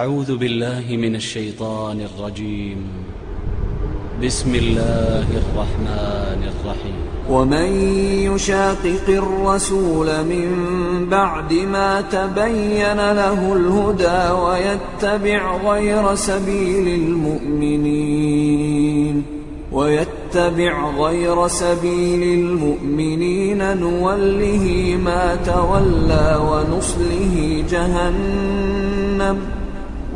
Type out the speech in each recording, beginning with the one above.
أعوذ بالله من الشيطان الرجيم. بسم الله الرحمن الرحيم. ومن يشاقق الرسول من بعد ما تبين له الهدى ويتبع غير سبيل المؤمنين ويتبع غير سبيل المؤمنين نوله ما تولى ونصله جهنم.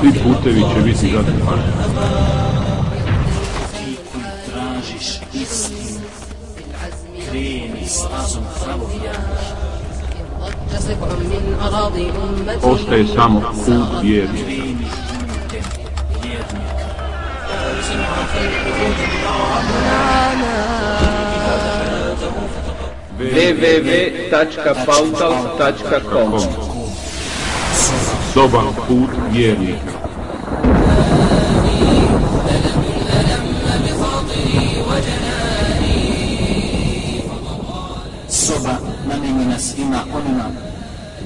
svi putevi će biti zatrpani. Ti koji tražiš istinu, kreni stazom pravovjera. Ostaje samo u vjernika. www.pautal.com dobar put vjernika. Soba namenjena svima onima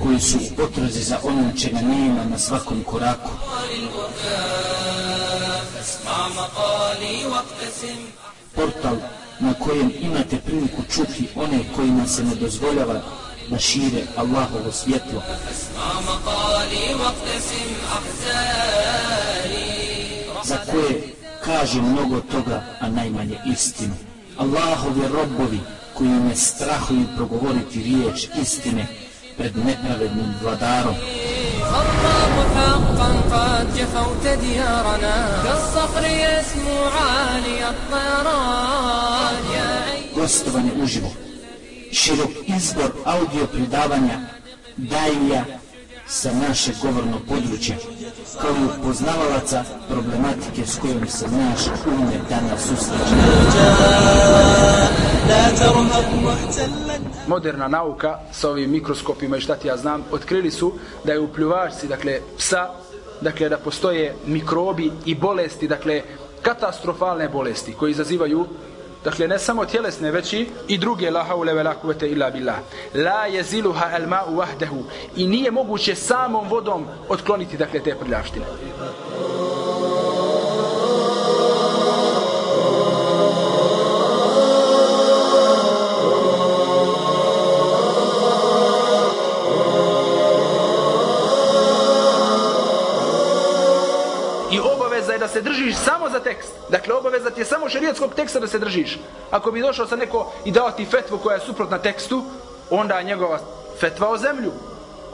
koji su u potrazi za onim čega nema na svakom koraku. Portal na kojem imate priliku čuti one kojima se ne dozvoljava da šire Allahovo svjetlo. Za koje kaže mnogo toga, a najmanje istinu. Allahovi robovi koji ne strahuju progovoriti riječ istine pred nepravednim vladarom. خراب حقا قد جفوت ديارنا كالصخر يسمو عالي الطيران يا أيها gostovanje uživo, širok izbor audio predavanja daija sa naše govorno područje, kao i upoznavalaca problematike s kojom se naš umne danas ustaje. Moderna nauka sa ovim mikroskopima i šta ti ja znam, otkrili su da je u pljuvačci, dakle, psa, dakle, da postoje mikrobi i bolesti, dakle, katastrofalne bolesti koje izazivaju Dakle, ne samo tjelesne, već i, druge la haule ve la kuvete illa billah. La jeziluha el ma'u wahdehu. I nije moguće samom vodom otkloniti, dakle, te prljavštine. Se držiš samo za tekst. Dakle, obaveza ti je samo šerijatskog teksta da se držiš. Ako bi došao sa neko i dao ti fetvu koja je suprotna tekstu, onda je njegova fetva o zemlju.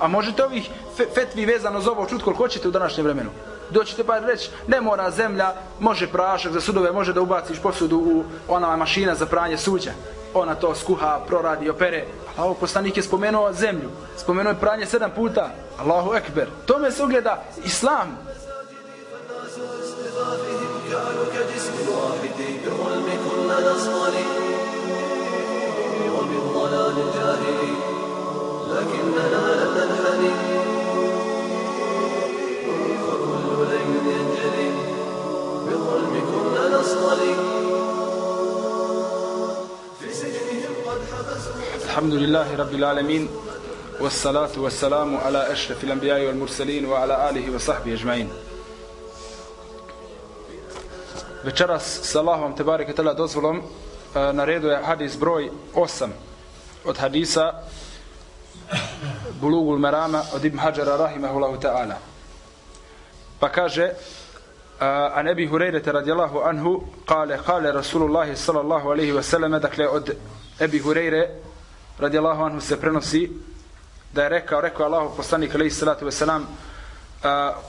A možete ovih fetvi vezano za ovo čut koliko hoćete u današnjem vremenu. Doćete pa reći, ne mora zemlja, može prašak za sudove, može da ubaciš posudu u ona mašina za pranje suđa. Ona to skuha, proradi, opere. Allaho poslanik je spomenuo zemlju. Spomenuo je pranje sedam puta. Allahu ekber. Tome se ugleda islam. الحمد لله رب العالمين والصلاة والسلام على أشرف الأنبياء والمرسلين وعلى آله وصحبه أجمعين. Večeras sa Allahom te bareke tela dozvolom e, na redu je hadis broj 8 od hadisa Bulugul Merama od Ibn Hajara rahimahullahu ta'ala. Pa kaže رضي الله عنه قال قال رسول الله صلى الله عليه وسلم dakle od Ebi Hureyre radijallahu anhu se prenosi da je rekao, rekao Allah poslanik alaihi salatu wasalam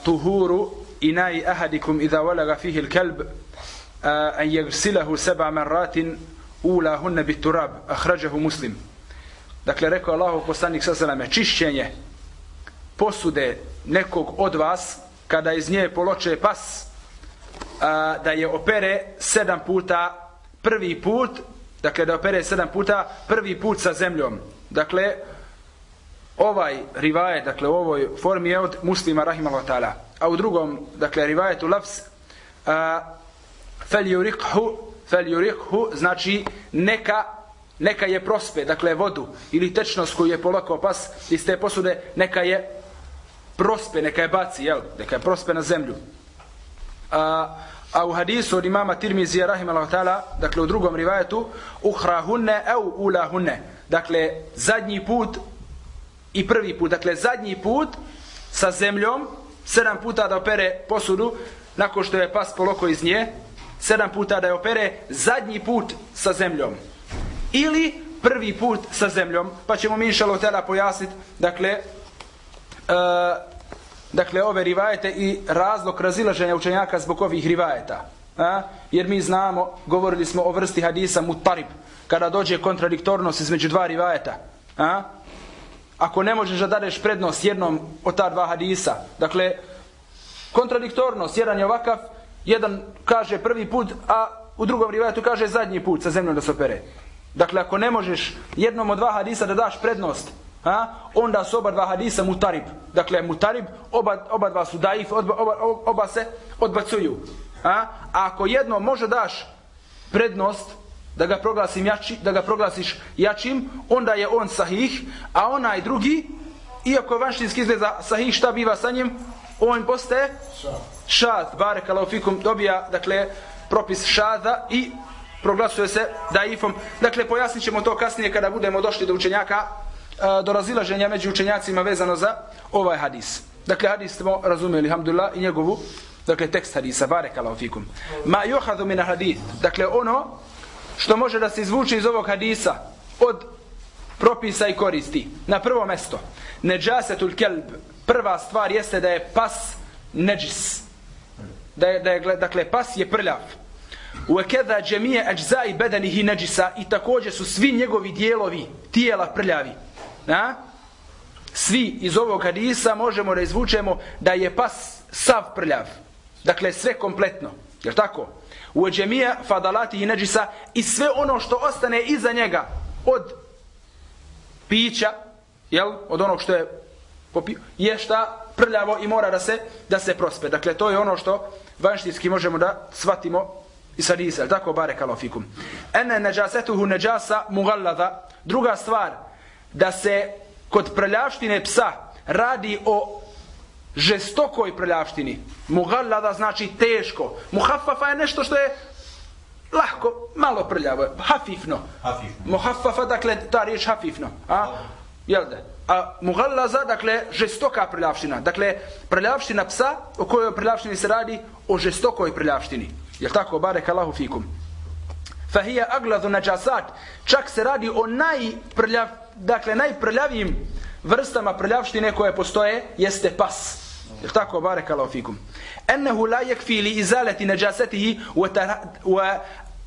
tuhuru inai ahadikum idha walaga fihi il-kalb an yagsilahu seba marratin ulahunne bit turab ahrađahu muslim dakle rekao Allah poslanik sallallahu čišćenje posude nekog od vas kada iz nje poloče pas, a, da je opere sedam puta prvi put, dakle da opere sedam puta prvi put sa zemljom. Dakle, ovaj rivajet, dakle u ovoj formi je od muslima rahimahullah ta'ala. A u drugom, dakle rivajetu lafs, fel yurikhu, fel yurikhu, znači neka neka je prospe, dakle vodu ili tečnost koju je polako pas iz te posude, neka je prospe, neka je baci, jel? Neka je prospe na zemlju. A, a u hadisu od imama Tirmizija rahimahullah ta'ala, dakle u drugom rivajetu, uhrahunne au ulahunne, dakle zadnji put i prvi put, dakle zadnji put sa zemljom, sedam puta da opere posudu, nakon što je pas poloko iz nje, sedam puta da je opere zadnji put sa zemljom. Ili prvi put sa zemljom, pa ćemo mi inšalo tela pojasniti, dakle, e, dakle, ove rivajete i razlog razilaženja učenjaka zbog ovih rivajeta. A? Jer mi znamo, govorili smo o vrsti hadisa mutarib, kada dođe kontradiktornost između dva rivajeta. A? Ako ne možeš da dadeš prednost jednom od ta dva hadisa, dakle, kontradiktornost, jedan je ovakav, jedan kaže prvi put, a u drugom rivajetu kaže zadnji put sa zemljom da se opere. Dakle, ako ne možeš jednom od dva hadisa da daš prednost, a, onda su oba dva hadisa mutarib. Dakle, mutarib, oba, oba dva su daif, oba, oba, oba se odbacuju. A? a ako jedno može daš prednost, da ga proglasim jači, da ga proglasiš jačim, onda je on sahih, a onaj drugi, iako vanštinski izgleda sahih, šta biva sa njim? On postaje šad, barek fikum, dobija, dakle, propis šada i proglasuje se daifom. Dakle, pojasnit ćemo to kasnije kada budemo došli do učenjaka, e, do razilaženja među učenjacima vezano za ovaj hadis. Dakle, hadis smo razumeli, hamdulillah, i njegovu, dakle, tekst hadisa, barekala fikum. Ma johadu mina hadith, dakle, ono što može da se izvuče iz ovog hadisa od propisa i koristi. Na prvo mesto, neđasetul kelb, prva stvar jeste da je pas neđis. Da je, da je, dakle, pas je prljav. وكذا جميع اجزاء بدنه i i također su svi njegovi dijelovi tijela prljavi. Na? Svi iz ovog hadisa možemo da izvučemo da je pas sav prljav. Dakle, sve kompletno. Je tako? u džemija fadalati i i sve ono što ostane iza njega od pića, jel, od onog što je popio, je šta prljavo i mora da se da se prospe. Dakle, to je ono što vanštinski možemo da svatimo i sad isa, tako bare kalofikum. Ene neđasetuhu neđasa mugallada. Druga stvar, da se kod prljavštine psa radi o žestokoj prljavštini. Mughallada znači teško. Muhaffafa je nešto što je lahko, malo prljavo, hafifno. Hafifno. Muhaffafa, dakle, ta riječ hafifno. A? Jel da? A mughallaza, dakle, žestoka prljavština. Dakle, prljavština psa, o kojoj prljavštini se radi, o žestokoj prljavštini. Jel tako? Barek Allahu fikum. Fahija agladu nađasat. Čak se radi o najprljav, dakle, najprljavijim vrstama prljavštine koje postoje, jeste pas. Jel tako, barek Allahu fikum. Ennehu la yakfi li izaleti neđasetihi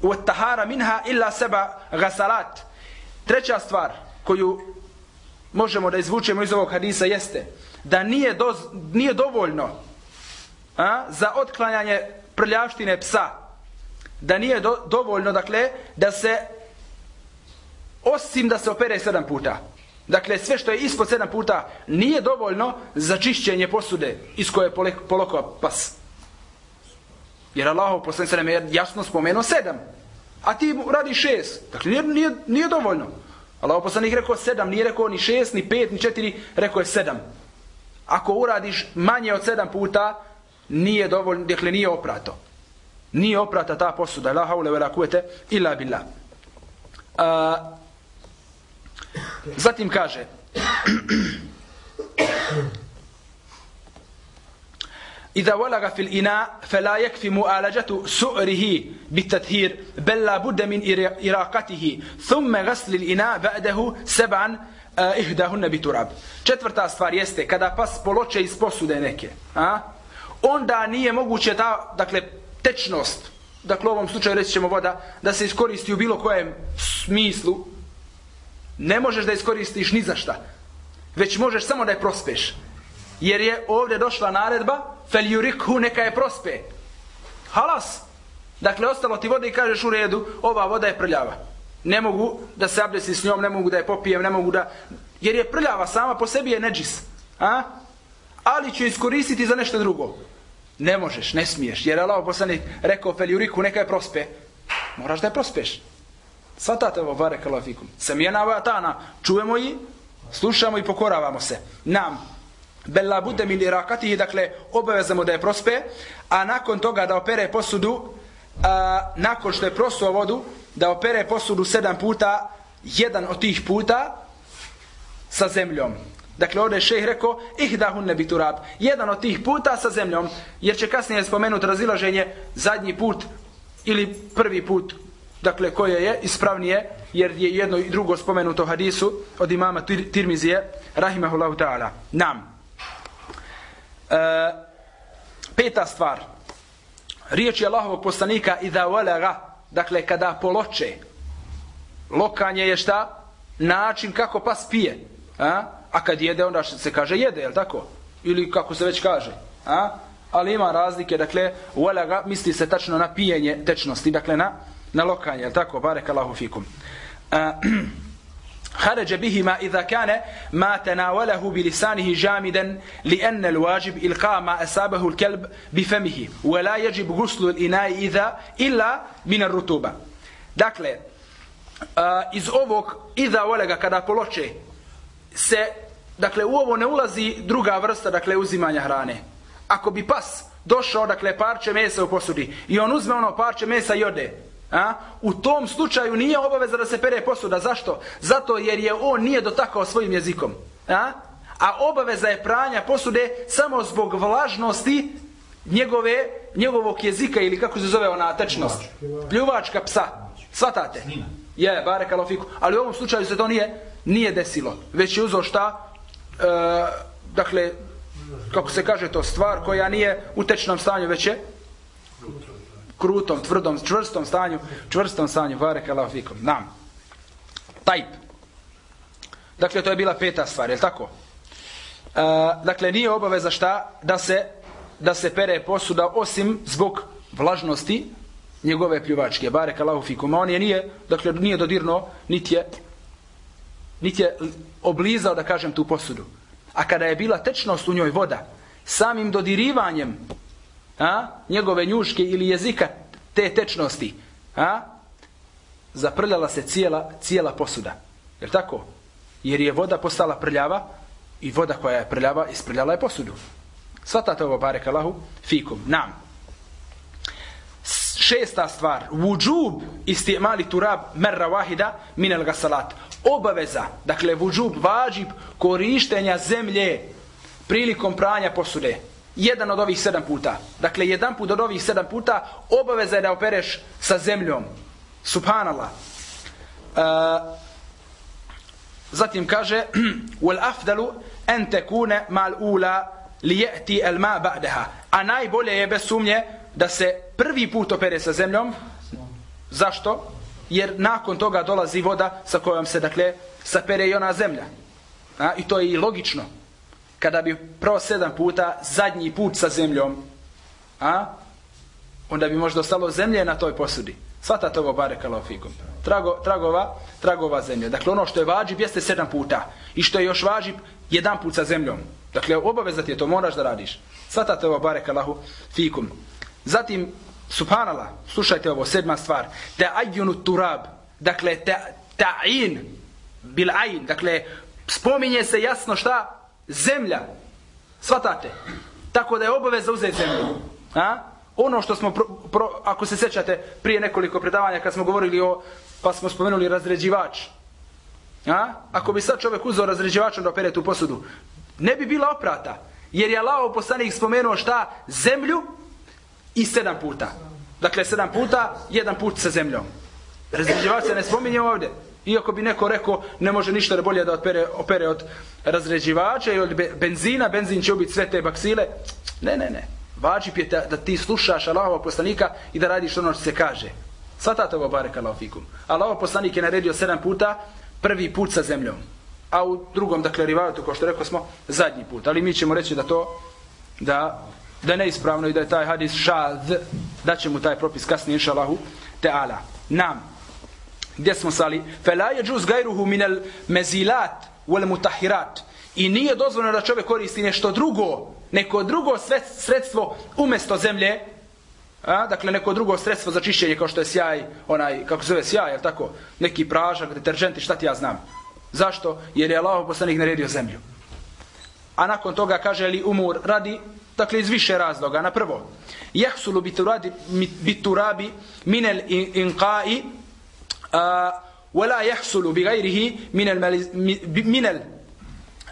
u tahara minha illa seba gasalat. Treća stvar koju možemo da izvučemo iz ovog hadisa jeste da nije, doz, nije dovoljno a, za otklanjanje prljaštine psa da nije do, dovoljno dakle da se osim da se opere sedam puta Dakle, sve što je ispod sedam puta nije dovoljno za čišćenje posude iz koje je polokao pas. Jer Allah posle sedam je jasno spomenuo sedam. A ti radi šest. Dakle, nije, nije, nije dovoljno. Allah poslanik rekao sedam, nije rekao ni šest, ni pet, ni četiri, rekao je sedam. Ako uradiš manje od sedam puta, nije dovoljno, dakle, nije oprato. Nije oprata ta posuda. La haule vela kuvete illa billah. Uh, Zatim kaže إذا ولغ في الإناء فلا يكفي مؤالجة سؤره بالتطهير بل لا بد من إراقته ثم غسل الإناء بعده سبعا إهداهن بتراب četvrta stvar jeste kada pas poloče iz posude neke a? Onda nije moguće ta dakle tečnost dakle u ovom slučaju reći ćemo voda da se iskoristi u bilo kojem smislu ne možeš da iskoristiš ni za šta. Već možeš samo da je prospeš. Jer je ovdje došla naredba fel yurikhu neka je prospe. Halas. Dakle, ostalo ti vode i kažeš u redu, ova voda je prljava. Ne mogu da se abdesim s njom, ne mogu da je popijem, ne mogu da... Jer je prljava sama po sebi je neđis. A? Ali ću iskoristiti za nešto drugo. Ne možeš, ne smiješ. Jer Allah poslanik rekao Feliuriku neka je prospe. Moraš da je prospeš. Svatate ovo, barek Allah fikum. Samijena vatana, čujemo i slušamo i pokoravamo se. Nam, bella bude mi lirakati, dakle, obavezamo da je prospe, a nakon toga da opere posudu, a, nakon što je prosuo vodu, da opere posudu sedam puta, jedan od tih puta sa zemljom. Dakle, ovdje je šejh rekao, ih da hun ne bi. Jedan od tih puta sa zemljom, jer će kasnije spomenuti razilaženje zadnji put ili prvi put dakle koje je ispravnije jer je jedno i drugo spomenuto hadisu od imama Tirmizije rahimahullahu ta'ala. Nam. E, peta stvar. Riječ je Allahovog poslanika da walaga dakle kada poloče. Lokanje je šta? Način kako pas pije a, a kad jede onda što se kaže jede je tako ili kako se već kaže a ali ima razlike dakle walaga misli se tačno na pijenje tečnosti dakle na na lokanje, je tako? Barek Allahu fikum. خرج بهما إذا كان ما تناوله بلسانه جامدا لأن الواجب إلقاء ما أصابه الكلب بفمه ولا يجب غسل الإناء إذا إلا من الرطوبة Dakle, uh, iz ovog iza olega kada poloče se, dakle u ovo ne ulazi druga vrsta, dakle uzimanja hrane. Ako bi pas došao, dakle parče mesa u posudi i on uzme ono parče mesa i ode, A? U tom slučaju nije obaveza da se pere posuda. Zašto? Zato jer je on nije dotakao svojim jezikom. A? A obaveza je pranja posude samo zbog vlažnosti njegove, njegovog jezika ili kako se zove ona tečnost. Pljuvačka psa. Svatate? Je, bare kalofiku. Ali u ovom slučaju se to nije nije desilo. Već je uzao šta? E, dakle, kako se kaže to, stvar koja nije u tečnom stanju, već je krutom, tvrdom, čvrstom stanju, čvrstom stanju, barek Allah. Nam. Tajp. Dakle, to je bila peta stvar, je li tako? E, dakle, nije obaveza šta da se, da se pere posuda osim zbog vlažnosti njegove pljuvačke. Barek Allah a On je nije, dakle, nije dodirno, niti je, niti je oblizao, da kažem, tu posudu. A kada je bila tečnost u njoj voda, samim dodirivanjem a, njegove njuške ili jezika te tečnosti, a, zaprljala se cijela, cijela posuda. Je tako? Jer je voda postala prljava i voda koja je prljava isprljala je posudu. Svatate ovo, barek Allahu, fikum, nam. Šesta stvar, vudžub istimali turab merra wahida minel gasalat. Obaveza, dakle vudžub, vađib korištenja zemlje prilikom pranja posude jedan od ovih sedam puta. Dakle, jedan put od ovih sedam puta obaveza je da opereš sa zemljom. Subhanallah. E, zatim kaže wal afdalu an takuna mal ula li yati al ma ba'daha. A najbolje je bez sumnje da se prvi put opere sa zemljom. Zašto? Jer nakon toga dolazi voda sa kojom se dakle sapere i ona zemlja. A, I to je i logično kada bi pro sedam puta zadnji put sa zemljom, a? onda bi možda ostalo zemlje na toj posudi. Svata ovo bare kalofikom. Trago, tragova, tragova zemlje. Dakle, ono što je vađib jeste sedam puta. I što je još vađib, jedan put sa zemljom. Dakle, obavezat je to, moraš da radiš. Svata ovo bare kalahu fikum. Zatim, Subhanallah, slušajte ovo, sedma stvar. Te ajunu turab. Dakle, te ta'in bil ain. Dakle, spominje se jasno šta? zemlja. Svatate. Tako da je obaveza uzeti zemlju. A? Ono što smo, pro, pro, ako se sećate, prije nekoliko predavanja kad smo govorili o, pa smo spomenuli razređivač. A? Ako bi sad čovjek uzao razređivačom da opere tu posudu, ne bi bila oprata. Jer je Allah poslanik spomenuo šta? Zemlju i sedam puta. Dakle, sedam puta, jedan put sa zemljom. Razređivač se ne spominje ovdje. Iako bi neko rekao ne može ništa da bolje da opere, opere od razređivača i od benzina, benzin će ubiti sve te baksile. Ne, ne, ne. Vađip je da, da ti slušaš Allahovog poslanika i da radiš ono što se kaže. Svatate ovo barek Allah fikum. Allahov poslanik je naredio sedam puta, prvi put sa zemljom. A u drugom, dakle, rivajatu, kao što rekao smo, zadnji put. Ali mi ćemo reći da to, da da je neispravno i da je taj hadis šad, da će mu taj propis kasnije, inša Allahu, teala. Nam, gdje smo sali? Fela je džuz gajruhu minel mezilat wal mutahirat. I nije dozvoljeno da čovjek koristi nešto drugo, neko drugo sredstvo umjesto zemlje, A, dakle, neko drugo sredstvo za čišćenje, kao što je sjaj, onaj, kako se zove sjaj, je tako? Neki pražak, deterđenti, šta ti ja znam. Zašto? Jer je Allah poslanik naredio zemlju. A nakon toga kaže li umur radi, dakle, iz više razloga. Na prvo, jahsulu biturabi, biturabi minel inqai, a, wala jahsulu bi gajrihi minel, minel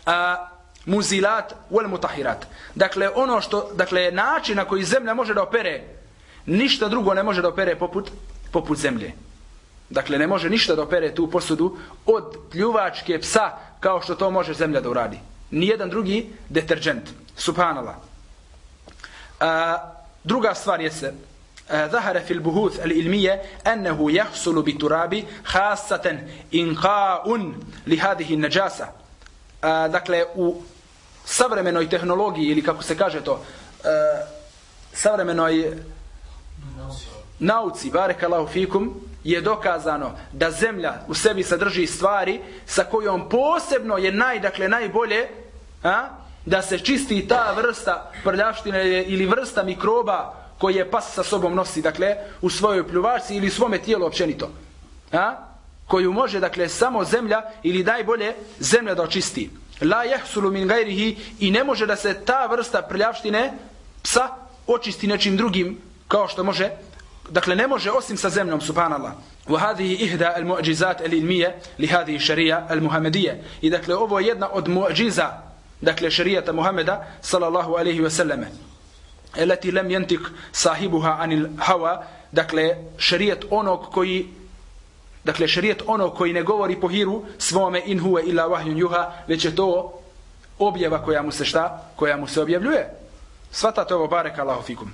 a, muzilat wal mutahirat. Dakle, ono što, dakle, način na koji zemlja može da opere ništa drugo ne može da opere poput, poput zemlje. Dakle, ne može ništa da opere tu posudu od pljuvačke psa kao što to može zemlja da uradi. Nijedan drugi deterđent. Subhanallah. A, druga stvar je se ظهر في البحوث العلمية أنه يحصل بتراب خاصة إنقاء لهذه النجاسة dakle u savremenoj tehnologiji ili kako se kaže to savremenoj nauci, barekallahu fikum, je dokazano da zemlja u sebi sadrži stvari sa kojom posebno je naj, dakle, najbolje a, da se čisti ta vrsta prljavštine ili vrsta mikroba koje pas sa sobom nosi, dakle, u svojoj pljuvačci ili svome tijelu općenito. A? Koju može, dakle, samo zemlja ili najbolje zemlja da očisti. La jehsulu min gajrihi i ne može da se ta vrsta prljavštine psa očisti nečim drugim kao što može dakle ne može osim sa zemljom subhanallah wa hadhihi ihda العلمية لهذه الشريعة المحمدية. li hadhihi sharia al muhammadiyya i dakle ovo je jedna od mu'jiza dakle šerijata Muhameda sallallahu alaihi ve selleme elati lam yantik sahibuha anil hawa. Dakle šerijat onog koji dakle šerijat onog koji ne govori po hiru svome in huwa illa wahyun yuha već je to objava koja mu se šta? Koja mu se objavljuje. Svata to barekallahu fikum.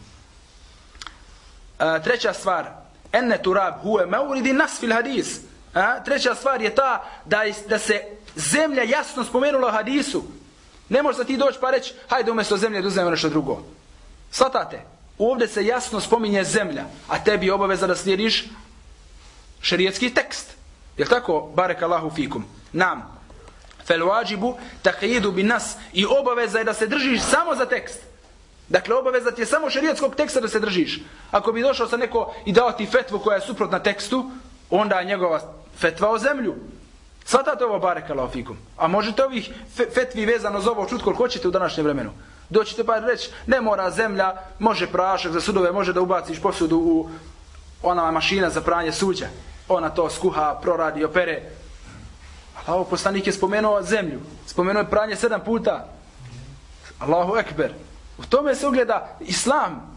A, treća stvar enne turab huwa mauridi nas fil hadis. A, treća stvar je ta da, da se zemlja jasno spomenula hadisu. Ne možeš da ti doći pa reći, hajde umjesto zemlje da uzmemo nešto drugo. Svatate, ovdje se jasno spominje zemlja, a tebi je obaveza da slijediš šerijetski tekst. Je tako? Barek Allahu fikum. Nam. Fel wajibu taqidu bi nas i obaveza je da se držiš samo za tekst. Dakle, obaveza ti je samo šerijetskog teksta da se držiš. Ako bi došao sa neko i dao ti fetvu koja je suprotna tekstu, onda je njegova fetva o zemlju. Svatate ovo bareka laofikum. A možete ovih fetvi vezano za ovo čut koliko hoćete u današnjem vremenu. Doćete pa reći, ne mora zemlja, može prašak za sudove, može da ubaciš posudu u ona mašina za pranje suđa. Ona to skuha, proradi, opere. Ali poslanik je spomenuo zemlju. Spomenuo je pranje sedam puta. Allahu ekber. U tome se ugleda islam.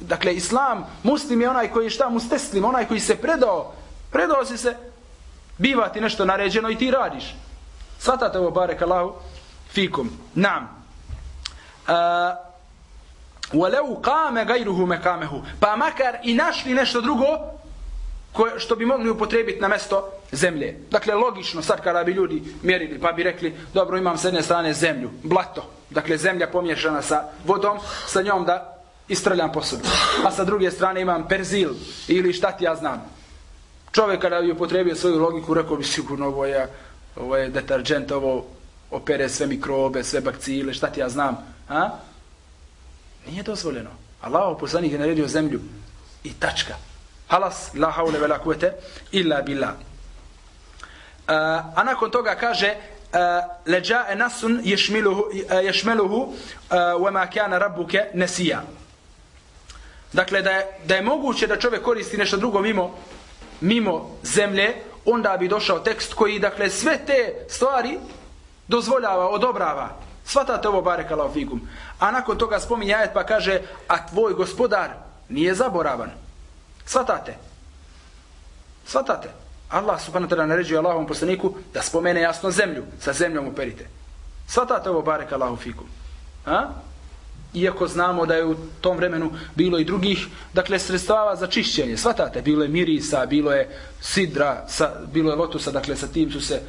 Dakle, islam, muslim je onaj koji šta mu steslim, onaj koji se predao. Predao si se, biva ti nešto naređeno i ti radiš. Svatate ovo, barek Allahu, fikum. Nam. E, Waleu kame gajruhu mekamehu. Pa makar i našli nešto drugo, koje, što bi mogli upotrebiti na mesto zemlje. Dakle, logično, sad kada bi ljudi mjerili, pa bi rekli, dobro, imam s jedne strane zemlju, blato, dakle, zemlja pomješana sa vodom, sa njom da istrljam posudu. A sa druge strane imam perzil, ili šta ti ja znam. Čovjek kada bi upotrebio svoju logiku, rekao bi sigurno, ovo je, ovo je deterđent, ovo opere sve mikrobe, sve bakcile, šta ti ja znam. A? Nije dozvoljeno. Allah poslanik je naredio zemlju i tačka. Halas, la haule vela kuvete, illa billah. A, a nakon toga kaže uh, leđa e nasun ješmeluhu ješmeluhu uh, kana rabbuke nesija. Dakle, da je, da je moguće da čovjek koristi nešto drugo mimo, mimo zemlje, onda bi došao tekst koji, dakle, sve te stvari dozvoljava, odobrava. Svatate ovo barekala fikum. A nakon toga spominje ajet pa kaže, a tvoj gospodar nije zaboravan. Svatate. Svatate. Allah subhanahu wa ta'ala naređuje Allahovom poslaniku da spomene jasno zemlju. Sa zemljom uperite. Svatate ovo barekala fikum. Ha? Iako znamo da je u tom vremenu bilo i drugih, dakle, sredstava za čišćenje. Svatate, bilo je mirisa, bilo je sidra, sa, bilo je lotusa, dakle, sa tim su se e,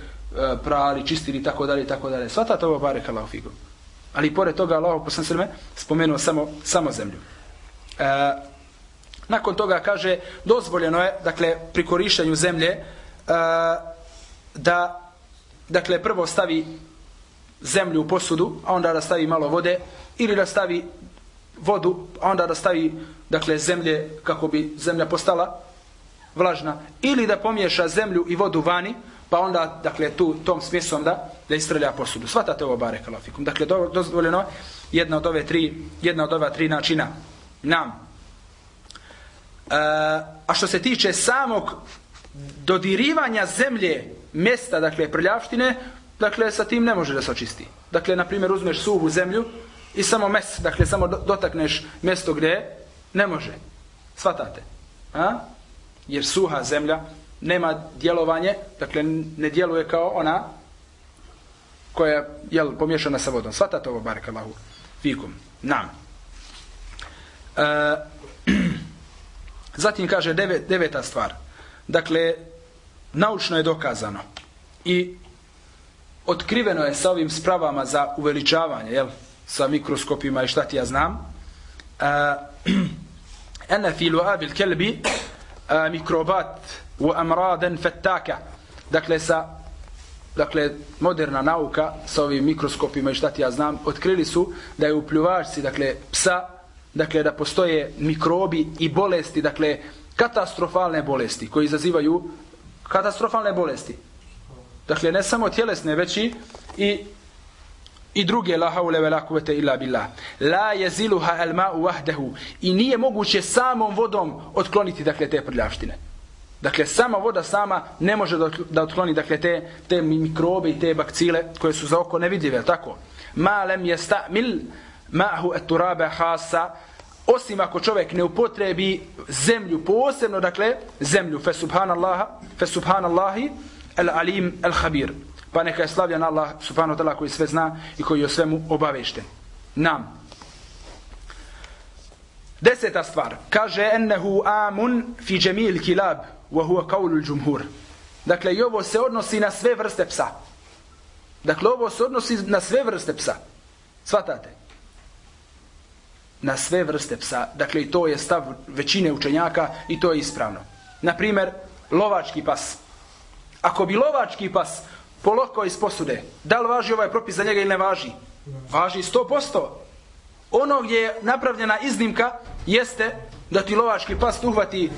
prali, čistili, tako dalje, tako dalje. Svatate ovo barek Allahu figu. Ali pored toga Allah sam sveme spomenuo samo, samo zemlju. E, nakon toga kaže, dozvoljeno je, dakle, pri korištenju zemlje, e, da, dakle, prvo stavi zemlju u posudu, a onda da stavi malo vode, ili da stavi vodu, a onda da stavi, dakle, zemlje, kako bi zemlja postala vlažna, ili da pomiješa zemlju i vodu vani, pa onda, dakle, tu, tom smjesom da, da istrlja posudu. Svatate ovo bare kalafikum. Dakle, do, dozvoljeno jedna od ove tri, jedna od ova tri načina. Nam. E, a što se tiče samog dodirivanja zemlje mjesta, dakle, prljavštine, dakle, sa tim ne može da se očisti. Dakle, na primjer, uzmeš suhu zemlju i samo mes, dakle, samo dotakneš mjesto gdje ne može. Svatate. A? Jer suha zemlja nema djelovanje, dakle, ne djeluje kao ona koja je jel, pomješana sa vodom. Svatate ovo, barek Allahu, fikum, nam. E, zatim kaže devet, deveta stvar. Dakle, naučno je dokazano i otkriveno je sa ovim spravama za uveličavanje, jel, sa mikroskopima i šta ti ja znam, ene fi luabil kelbi mikrobat u amraden fettaka. Dakle, sa dakle, moderna nauka sa ovim mikroskopima i šta ti ja znam, otkrili su da je u pljuvačci, dakle, psa, dakle, da postoje mikrobi i bolesti, dakle, katastrofalne bolesti koji izazivaju katastrofalne bolesti. Dakle, ne samo tjelesne, već i i druge la haule ve la kuvvete illa billah. La yaziluha al ma'u wahdahu. I nije moguće samom vodom otkloniti dakle te prljavštine. Dakle, sama voda sama ne može da otkloni dakle, te, te mikrobe i te bakcile koje su za oko nevidljive, tako? Ma lem yastamil ma'hu et turabe hasa osim ako čovjek ne upotrebi zemlju posebno, dakle, zemlju fe subhanallaha, fe subhanallahi al alim al khabir. Pa neka je slavljan Allah subhanahu wa ta'ala koji sve zna i koji je o svemu obavešten. Nam. Deseta stvar. Kaže ennehu amun fi džemil kilab wa huwa qawlul džumhur. Dakle, i ovo se odnosi na sve vrste psa. Dakle, ovo se odnosi na sve vrste psa. Svatate? Na sve vrste psa. Dakle, i to je stav većine učenjaka i to je ispravno. Naprimjer, lovački pas. Ako bi lovački pas poloko iz posude, da li važi ovaj propis za njega ili ne važi? Važi 100%. Ono gdje je napravljena iznimka jeste da ti lovački pas uhvati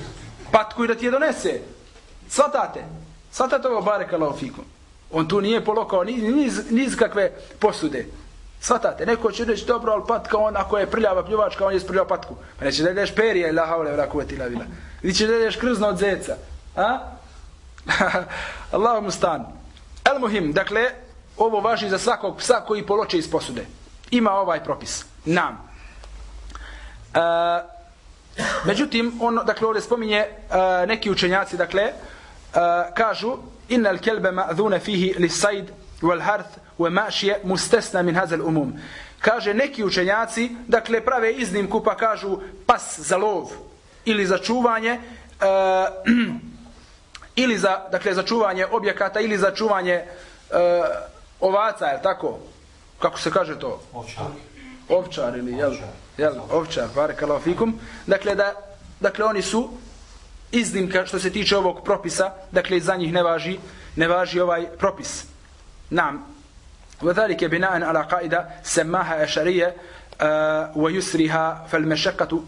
patku i da ti je donese. Svatate. Svatate ovo bareka laofikum. On tu nije polokao ni, ni, ni iz kakve posude. Svatate. Neko će reći, dobro, ali patka, on ako je prljava pljuvačka, on je sprljao patku. Pa neće da ideš perija ili lahavle vrakuvati lavila. Ili će da ideš krzno od zeca. A? Allahum stanu. El muhim, dakle, ovo važi za svakog psa koji poloče iz posude. Ima ovaj propis. Nam. E, Međutim, on, dakle, ovdje spominje e, neki učenjaci, dakle, e, kažu innal kelbe ma'dhune fihi li sajd wal harth wa ma'šije mustesna min hazel umum. Kaže, neki učenjaci, dakle, prave iznimku pa kažu pas za lov ili za čuvanje e, ili za, dakle, za čuvanje objekata ili za čuvanje uh, ovaca, je tako? Kako se kaže to? Ovčar. Ovčar ili, jel? Ovčar jel, ovčar, barakallahu fikum, dakle, da, dakle, oni su iznimka što se tiče ovog propisa, dakle, za njih ne važi, ne važi ovaj propis. Nam, وذلك بناء على قاعدة سماها أشرية ويسرها فالمشقة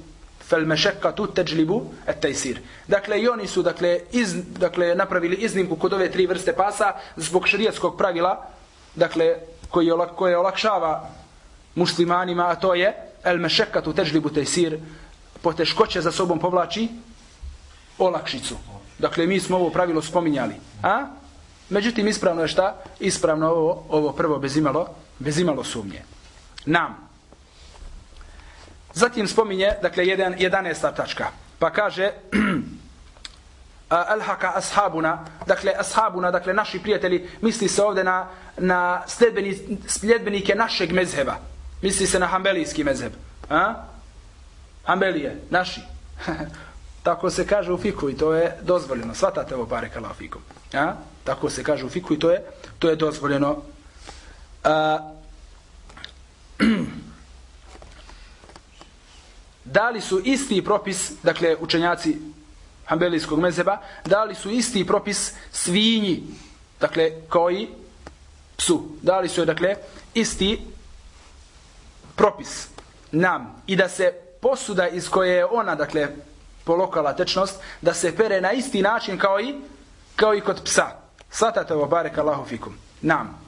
fel mešekatu teđlibu et tajsir. Dakle, i oni su dakle, iz, dakle, napravili iznimku kod ove tri vrste pasa zbog šarijetskog pravila, dakle, koji je, koje olakšava muslimanima, a to je el mešekatu teđlibu tajsir poteškoće za sobom povlači olakšicu. Dakle, mi smo ovo pravilo spominjali. A? Međutim, ispravno je šta? Ispravno ovo, ovo prvo bezimalo, bezimalo sumnje. Nam. Zatim spominje, dakle, jedan, 11. tačka. Pa kaže, alhaka ashabuna, dakle, ashabuna, dakle, naši prijatelji, misli se ovde na, na sljedbenike našeg mezheba. Misli se na hambelijski mezheb. A? Hambelije, naši. Tako se kaže u fiku i to je dozvoljeno. Svatate ovo bare kala fiku. A? Tako se kaže u fiku i to je, to je dozvoljeno. A, dali su isti propis, dakle učenjaci Hanbelijskog mezeba, dali su isti propis svinji, dakle koji psu. Dali su su dakle isti propis nam i da se posuda iz koje je ona, dakle, polokala tečnost, da se pere na isti način kao i kao i kod psa. Svatate ovo, barek Allahu fikum. Nam.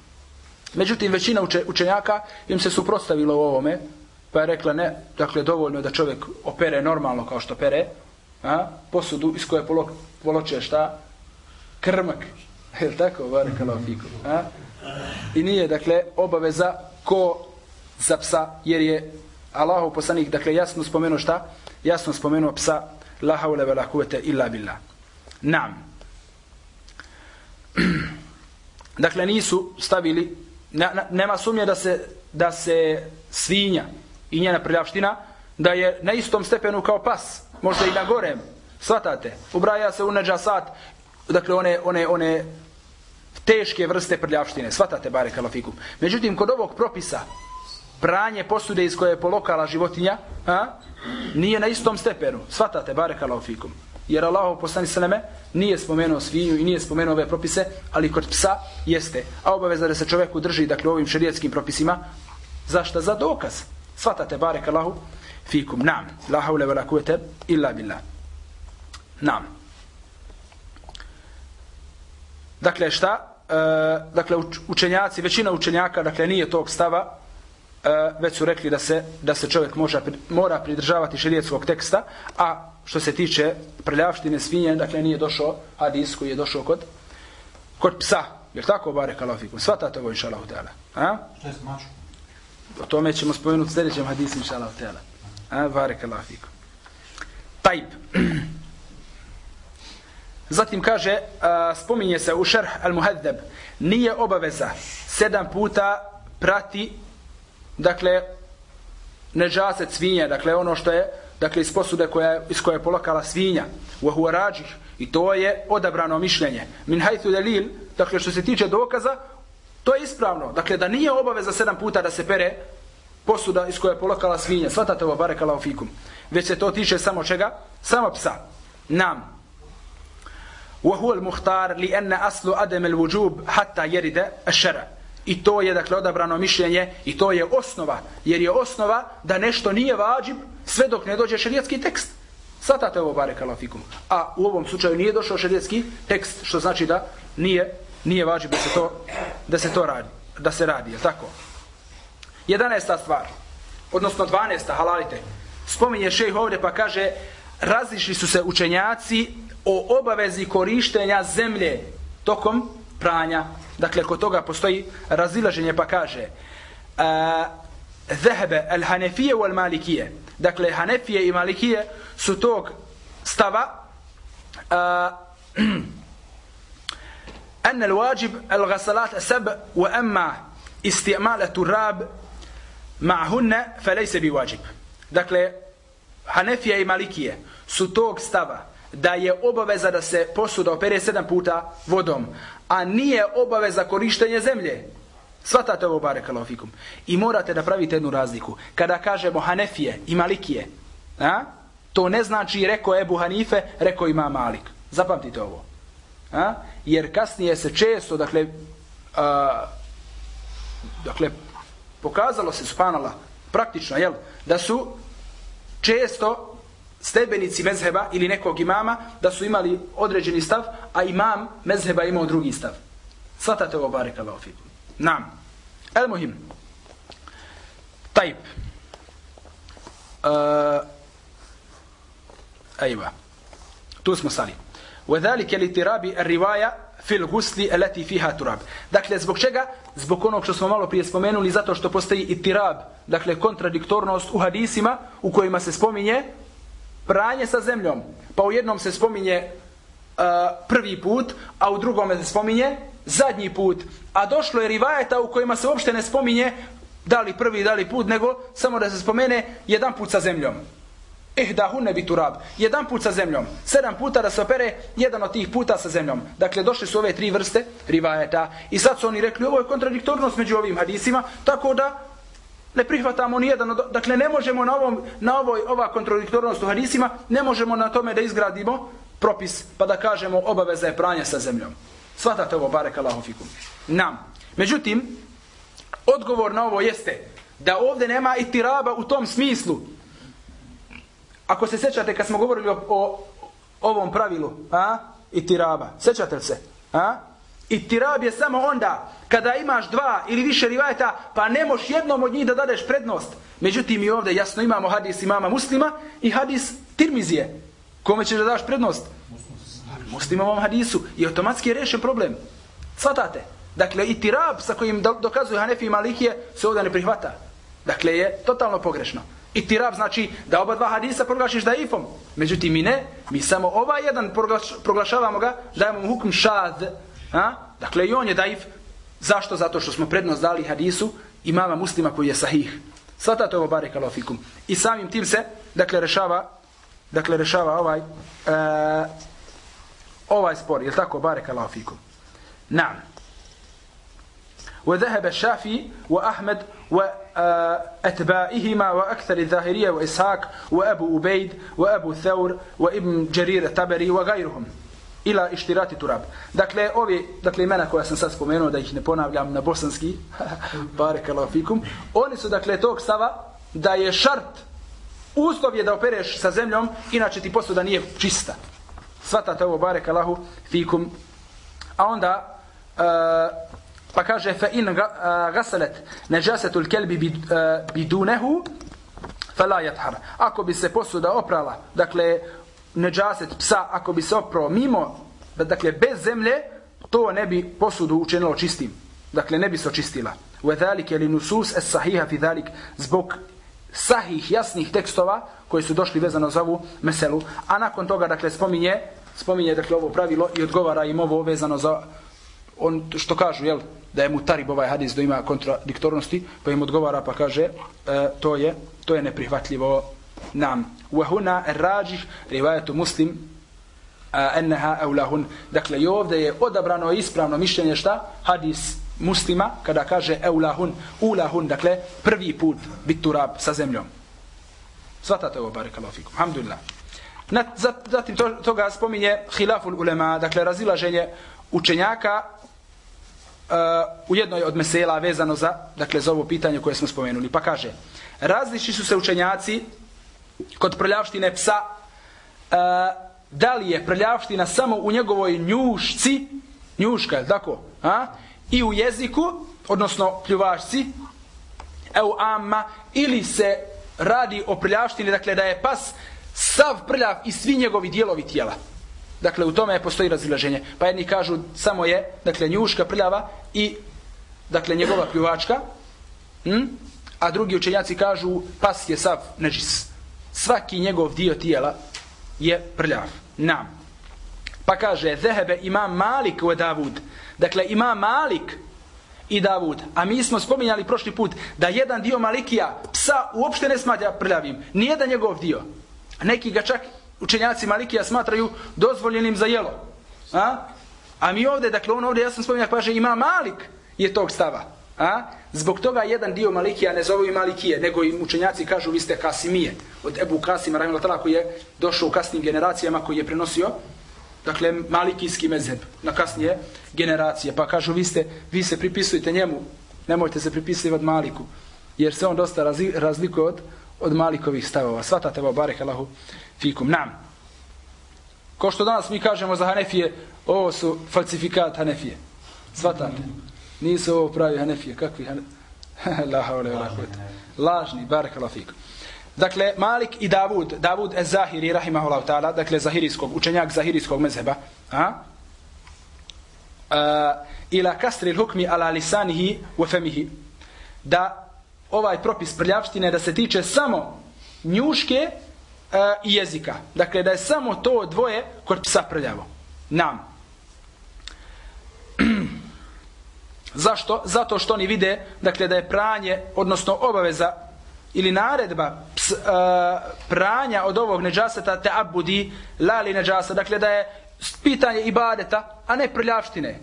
Međutim, većina uče, učenjaka im se suprotstavilo u ovome, pa je rekla ne, dakle, dovoljno je da čovjek opere normalno kao što pere, a, posudu iz koje polo, poloče šta? Krmak. Je li tako? Barek fiku. A? I nije, dakle, obaveza ko za psa, jer je Allahu poslanik, dakle, jasno spomenuo šta? Jasno spomenuo psa, la haule ve la kuvete illa billah. Nam. dakle, nisu stavili, na, na, nema sumnje da se, da se svinja i njena prljavština, da je na istom stepenu kao pas, možda i na gorem, svatate, ubraja se u neđasat, dakle, one, one, one teške vrste prljavštine, svatate, bare kalafikum. Međutim, kod ovog propisa, pranje posude iz koje je polokala životinja, a, nije na istom stepenu. Svatate, bare kalafikum. Jer Allah poslani sveme nije spomenuo svinju i nije spomenuo ove propise, ali kod psa jeste. A obaveza da se čovjeku drži dakle, ovim šarijetskim propisima, zašta? Za dokaz. Svatate, barek Allahu fikum. Nam. La haule vela kuvete illa billah. Nam. Dakle, šta? E, dakle, učenjaci, većina učenjaka, dakle, nije tog stava, e, već su rekli da se da se čovjek može, mora pridržavati širijetskog teksta, a što se tiče prljavštine svinje, dakle nije došao hadis koji je došao kod kod psa. Jer tako bare fikum? Svatate ovo inša Allah. A? Što je s mačom? O tome ćemo spomenuti u sljedećem hadisu inša Allah. A? barek Allah, fiku. Tajb. Zatim kaže, a, spominje se u šerh al-muhaddeb, nije obaveza sedam puta prati dakle, neđaset svinja, dakle, ono što je, dakle, iz posude koja, iz koje je polakala svinja, u ahuarađih, i to je odabrano mišljenje. Min hajthu delil, dakle, što se tiče dokaza, to je ispravno. Dakle, da nije obaveza sedam puta da se pere posuda iz koje je polakala svinja. Svatate ovo, barekala fikum. Već se to tiče samo čega? Samo psa. Nam. وهو المختار لأن أصل عدم الوجوب حتى يرد الشرع I to je dakle odabrano mišljenje i to je osnova, jer je osnova da nešto nije vađib sve dok ne dođe šerijetski tekst. Svatate ovo bare kalafikum. A u ovom slučaju nije došao šerijetski tekst, što znači da nije nije važno da se to da se to radi, da se radi, je tako? 11. stvar, odnosno 12. halalite. Spominje šejh ovdje pa kaže razišli su se učenjaci o obavezi korištenja zemlje tokom pranja dakle kod toga postoji razilaženje pa kaže e, Zehebe el hanefije wal malikije dakle hanefije i malikije su tog stava e, أن الواجب الغسلات سبع وأما استعمال التراب معهن فليس بواجب dakle Hanefija i Malikije su tog stava da je obaveza da se posuda opere sedam puta vodom, a nije obaveza korištenje zemlje. Svatate ovo bare kalofikum. I morate da pravite jednu razliku. Kada kažemo Hanefije i Malikije, a, to ne znači rekao Ebu Hanife, rekao ima Malik. Zapamtite ovo. A? Jer kasnije se često, dakle, a, dakle, pokazalo se, spanala, praktično, jel, da su često stebenici mezheba ili nekog imama da su imali određeni stav, a imam mezheba imao drugi stav. Svatate ovo barek Allah. Nam. El muhim. Tajb. Uh, e, Ejba. Tu smo stali. وذلك لتراب الروايه في الغسل التي فيها تراب. Dakle zbog čega? Zbog onog što smo malo prije spomenuli zato što postoji itirab, dakle kontradiktornost u hadisima u kojima se spominje pranje sa zemljom. Pa u jednom se spominje uh, prvi put, a u drugom se spominje zadnji put. A došlo je rivajeta u kojima se uopšte ne spominje da li prvi, da li put, nego samo da se spomene jedan put sa zemljom. Eh biturab. bi turab. Jedan put sa zemljom. Sedam puta da se opere jedan od tih puta sa zemljom. Dakle, došli su ove tri vrste rivajeta. I sad su oni rekli, ovo je kontradiktornost među ovim hadisima, tako da Ne prihvatamo ni jedan od, dakle ne možemo na ovom na ovoj ova kontradiktornost u hadisima, ne možemo na tome da izgradimo propis pa da kažemo obaveza je pranje sa zemljom. Svatate ovo barek Allahu fikum. Nam. Međutim, odgovor na ovo jeste da ovdje nema itiraba u tom smislu. Ako se sećate kad smo govorili o, o ovom pravilu, a? Itiraba. Sećate li se? A? Itirab je samo onda kada imaš dva ili više rivajeta, pa ne moš jednom od njih da dadeš prednost. Međutim, mi ovdje jasno imamo hadis imama muslima i hadis tirmizije. Kome ćeš da daš prednost? Muslimovom hadisu. I automatski je rešen problem. Svatate? Dakle, i tirab sa kojim dokazuju Hanefi i Malikije se ovdje ne prihvata. Dakle, je totalno pogrešno. I tirab znači da oba dva hadisa proglašiš da ifom. Međutim, mi ne. Mi samo ovaj jedan proglaš, proglašavamo ga, dajemo mu hukm šad. A? Dakle, i on je daif. Zašto? Zato što smo prednost dali hadisu imama muslima koji je sahih. Svatate ovo bare kalofikum. I samim tim se, dakle, rešava dakle, rešava ovaj e, ovaj spor. Je tako? Bare kalofikum. Naam. وذهب الشافعي وأحمد وأتباعهما وأكثر الظاهرية وإسحاق وأبو أبيد وأبو ثور وابن جرير التبري وغيرهم ila ištirati turab. Dakle, ovi, dakle, imena koja sam sad spomenuo, da ih ne ponavljam na bosanski, barekala fikum, oni su, dakle, tog stava da je šart, uslov je da opereš sa zemljom, inače ti posuda nije čista. Svatate ovo, barekalahu fikum. A onda, uh, Pa kaže fa in gasalat najasatu al-kalbi bidunahu fala yathar. Ako bi se posuda oprala, dakle najaset psa ako bi se oprao mimo dakle bez zemlje, to ne bi posudu učinilo čistim. Dakle ne bi se očistila. Wa zalika li nusus as-sahiha fi zalik zbog sahih jasnih tekstova koji su došli vezano za ovu meselu, a nakon toga dakle spominje spominje dakle ovo pravilo i odgovara im ovo vezano za on što kažu jel da je mu tarib ovaj hadis, da ima kontradiktornosti, pa im odgovara pa kaže, e, to je to je neprihvatljivo nam. Wa huna rajih rivajatu muslim enneha eulahun. Dakle, i ovdje je odabrano ispravno mišljenje šta? Hadis muslima, kada kaže eulahun, ulahun, dakle, prvi put biturab turab sa zemljom. Svatate ovo, barakallahu fikum. Alhamdulillah. Zatim to, toga spominje hilaful ulema, dakle, razilaženje učenjaka Eh, u jednoj od mesela vezano za dakle za ovo pitanje koje smo spomenuli pa kaže različiti su se učenjaci kod prljavštine psa uh, da li je prljavština samo u njegovoj njušci njuška, je tako? A? i u jeziku odnosno pljuvašci eu amma ili se radi o prljavštini dakle da je pas sav prljav i svi njegovi dijelovi tijela dakle u tome postoji razilaženje pa jedni kažu samo je dakle njuška prljava i dakle njegova pljuvačka hm? a drugi učenjaci kažu pas je sav nežis. svaki njegov dio tijela je prljav. Nam. Pa kaže, zehebe imam Malik u Davud. Dakle, ima Malik i Davud. A mi smo spominjali prošli put da jedan dio Malikija psa uopšte ne smatra prljavim. Nijedan njegov dio. Neki ga čak učenjaci Malikija smatraju dozvoljenim za jelo. A? A mi ovdje, dakle, on ovdje, ja sam spominjak, kaže, ima Malik je tog stava. A? Zbog toga jedan dio Malikija ne zove i Malikije, nego i učenjaci kažu vi ste Kasimije. Od Ebu Kasima, Rahim Latala, koji je došao u kasnim generacijama, koji je prenosio, dakle, Malikijski mezheb na kasnije generacije. Pa kažu vi ste, vi se pripisujete njemu, nemojte se pripisivati Maliku, jer se on dosta razlikuje od, od Malikovih stavova. Svatate ovo, barek Allahu, fikum. Nam. Ko što danas mi kažemo za Hanefije, ovo su falsifikat Hanefije. Svatate. Nisu ovo pravi Hanefije, kakvi Hanefije? La la. Lažni, barakallahu fik. Dakle, Malik i Davud, Davud ez Zahiri, rahimahullahu ta'ala, dakle, zahirijskog, učenjak zahirijskog mezheba, a? Uh, ila kasri hukmi ala lisanihi wa femihi, da ovaj propis prljavštine da se tiče samo njuške E, i jezika. Dakle, da je samo to dvoje kod psa prljavo. Nam. Zašto? Zato što oni vide dakle, da je pranje, odnosno obaveza ili naredba ps, uh, pranja od ovog neđaseta te abudi lali neđasa. Dakle, da je pitanje ibadeta, a ne prljavštine.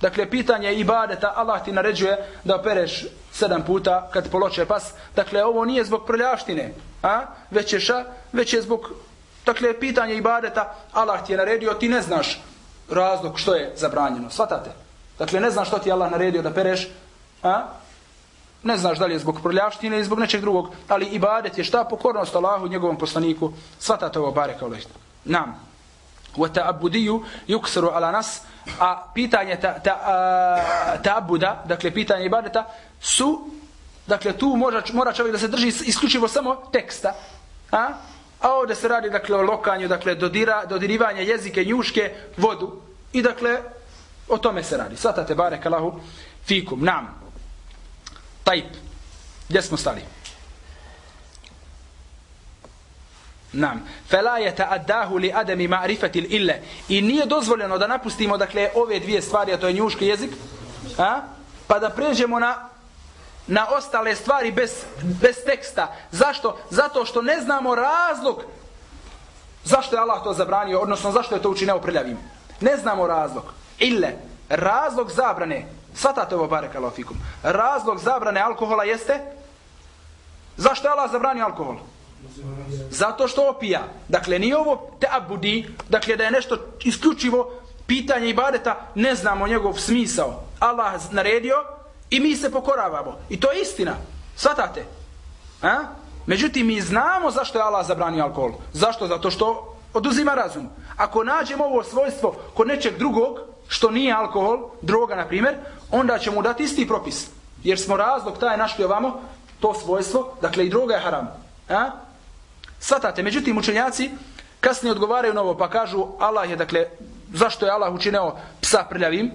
Dakle, pitanje ibadeta, Allah ti naređuje da opereš sedam puta kad poloče pas. Dakle, ovo nije zbog prljavštine, a? već je ša, već je zbog, dakle, pitanje ibadeta, Allah ti je naredio, ti ne znaš razlog što je zabranjeno. Svatate? Dakle, ne znaš što ti je Allah naredio da pereš, a? Ne znaš da li je zbog prljavštine ili zbog nečeg drugog, ali ibadet je šta? Pokornost Allahu, njegovom poslaniku. Svatate ovo bare kao lešta. Nam. Wa ta'abudiju yuksaru ala nas, a pitanje ta, ta, a, ta'abuda, dakle pitanje ibadeta, su, dakle tu mora, mora čovjek da se drži isključivo samo teksta, a? a ovdje se radi dakle o lokanju, dakle dodira, dodirivanje jezike, njuške, vodu, i dakle o tome se radi. Svata te bare kalahu fikum, nam. Tajp. Gdje smo stali? Nam. Fela je ta'addahu li ademi ma'rifati ille. I nije dozvoljeno da napustimo, dakle, ove dvije stvari, a to je njuški jezik, a? pa da pređemo na na ostale stvari bez, bez teksta. Zašto? Zato što ne znamo razlog zašto je Allah to zabranio, odnosno zašto je to učinio prljavim. Ne znamo razlog. Ille, razlog zabrane, svatate ovo bare kalofikum, razlog zabrane alkohola jeste, zašto je Allah zabranio alkohol? Zato što opija. Dakle, nije ovo te abudi, dakle da je nešto isključivo pitanje ibadeta, ne znamo njegov smisao. Allah naredio i mi se pokoravamo. I to je istina. Svatate? A? Međutim, mi znamo zašto je Allah zabranio alkohol. Zašto? Zato što oduzima razum. Ako nađemo ovo svojstvo kod nečeg drugog, što nije alkohol, droga na primjer, onda ćemo dati isti propis. Jer smo razlog taj našli ovamo, to svojstvo, dakle i droga je haram. A? Svatate, međutim učenjaci kasnije odgovaraju na ovo pa kažu Allah je, dakle, zašto je Allah učineo psa prljavim?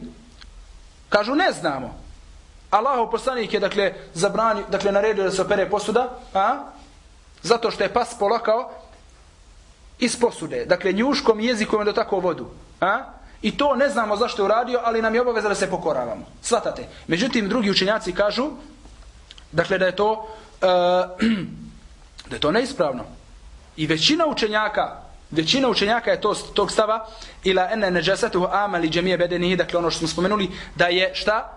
Kažu ne znamo. Allahov poslanik je, dakle, zabranio, dakle, naredio da se opere posuda, a? Zato što je pas polakao iz posude. Dakle, njuškom jezikom je do tako vodu. A? I to ne znamo zašto je uradio, ali nam je obaveza da se pokoravamo. Svatate. Međutim, drugi učenjaci kažu, dakle, da je to, uh, da je to neispravno. I većina učenjaka, većina učenjaka je to tog stava ila ene neđasetuhu amali džemije bedenihi, dakle ono što smo spomenuli, da je šta?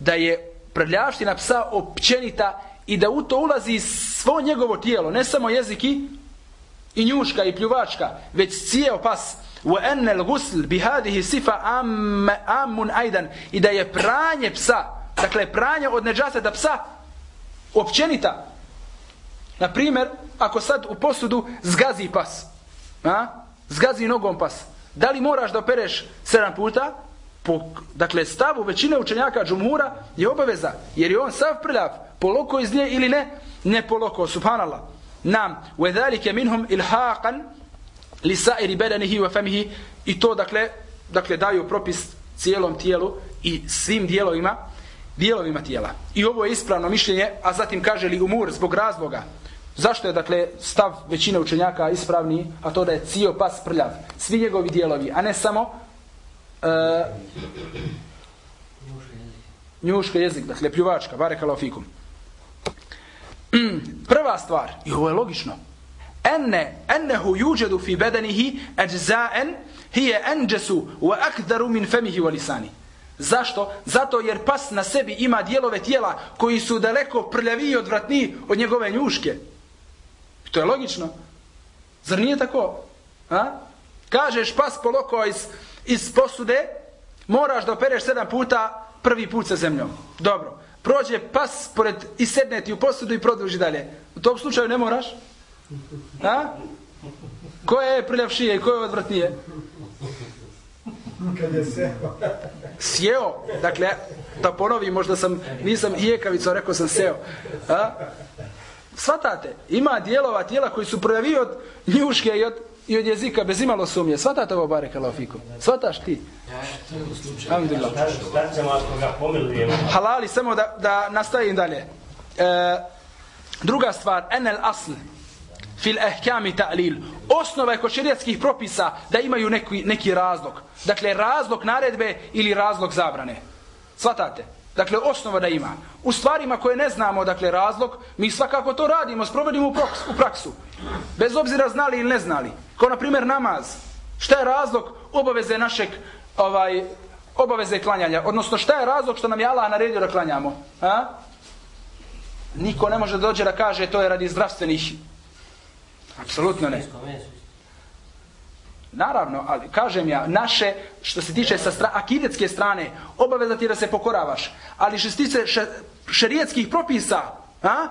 Da je prljavština psa općenita i da u to ulazi svo njegovo tijelo, ne samo jeziki i njuška i pljuvačka, već cijel pas وَأَنَّ الْغُسْلِ بِهَذِهِ سِفَ bi أَيْدًا i da je pranje psa dakle pranje od neđaseta psa općenita Na primjer, ako sad u posudu zgazi pas, a? zgazi nogom pas, da li moraš da opereš sedam puta? Po, dakle, stavu većine učenjaka džumura je obaveza, jer je on sav prljav, poloko iz nje ili ne, ne poloko, subhanallah. Nam, uedalike minhum ilhaqan li sairi bedanihi wa famihi i to, dakle, dakle, daju propis cijelom tijelu i svim dijelovima, dijelovima tijela. I ovo je ispravno mišljenje, a zatim kaže li umur zbog razloga Zašto je, dakle, stav većine učenjaka ispravni, a to da je cio pas prljav? Svi njegovi dijelovi, a ne samo E, uh, njuška jezik, dakle, pljuvačka, bare kalofikum. Prva stvar, i ovo je logično, enne, ennehu juđedu fi bedenihi ajzaen hije enđesu wa akdaru min femihi walisani. Zašto? Zato jer pas na sebi ima dijelove tijela koji su daleko prljaviji od vratniji od njegove njuške. To je logično. Zar nije tako? A? Kažeš pas poloko iz, iz posude, moraš da opereš sedam puta prvi put sa zemljom. Dobro. Prođe pas pored i sedne ti u posudu i produži dalje. U tom slučaju ne moraš? A? Ko je prljavšije i ko je odvrtnije? Kad je seo. Sjeo. Dakle, da ponovim, možda sam, nisam jekavico, rekao sam seo. A? Svatate, ima dijelova tijela koji su projavi od njuške i od, i od jezika bez imalo sumnje. Svatate ovo bare kalafiko. Svataš ti? Alhamdulillah. Halali, samo da, da nastavim dalje. E, druga stvar, enel asl fil ehkami ta'lil. Osnova je kod šerijatskih propisa da imaju neki, neki razlog. Dakle, razlog naredbe ili razlog zabrane. Svatate? Dakle, osnova da ima. U stvarima koje ne znamo, dakle, razlog, mi svakako to radimo, sprovedimo u, proks, u praksu. Bez obzira znali ili ne znali. Kao, na primjer, namaz. Šta je razlog obaveze našeg, ovaj, obaveze klanjanja? Odnosno, šta je razlog što nam je Allah naredio da klanjamo? A? niko ne može dođe da kaže to je radi zdravstvenih. Apsolutno ne. Naravno, ali kažem ja, naše, što se tiče sa stra, akidetske strane, obaveza ti da se pokoravaš. Ali što se tiče še, šerijetskih propisa, a?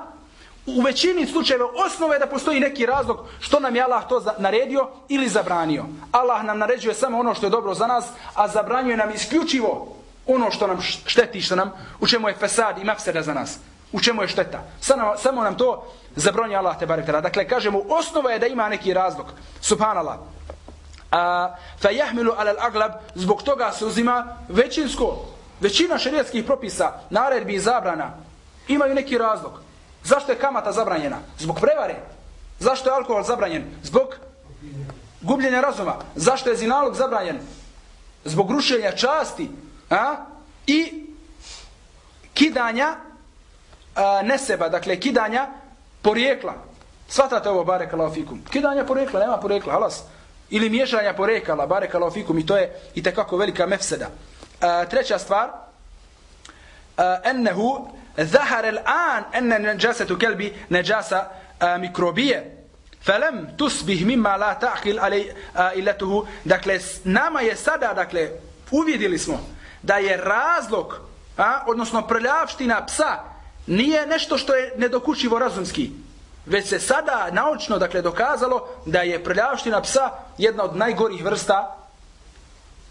u većini slučajeva osnova je da postoji neki razlog što nam je Allah to za, naredio ili zabranio. Allah nam naređuje samo ono što je dobro za nas, a zabranjuje nam isključivo ono što nam šteti, što nam, u čemu je fesad i mafseda za nas. U čemu je šteta. Samo, samo nam to zabranjuje Allah te barek Dakle, kažemo, osnova je da ima neki razlog. Subhanallah. A, fa jahmilu alal aglab, zbog toga se uzima većinsko, većina šerijatskih propisa, naredbi i zabrana, imaju neki razlog. Zašto je kamata zabranjena? Zbog prevare. Zašto je alkohol zabranjen? Zbog gubljenja razuma. Zašto je zinalog zabranjen? Zbog rušenja časti. A? I kidanja a, neseba, dakle kidanja porijekla. Svatate ovo, barek Allah fikum. Kidanja porijekla, nema porijekla, halas ili miješanja porekala, barekala u fikum, i to je i tekako velika mefseda. A, e, treća stvar, a, ennehu zahar el an enne neđasetu kelbi neđasa e, mikrobije, felem tusbih mimma la ta'qil ali iletuhu, dakle, nama je sada, dakle, uvidili smo da je razlog, a, odnosno prljavština psa, nije nešto što je nedokučivo razumski, već se sada naučno dakle dokazalo da je prljavština psa jedna od najgorih vrsta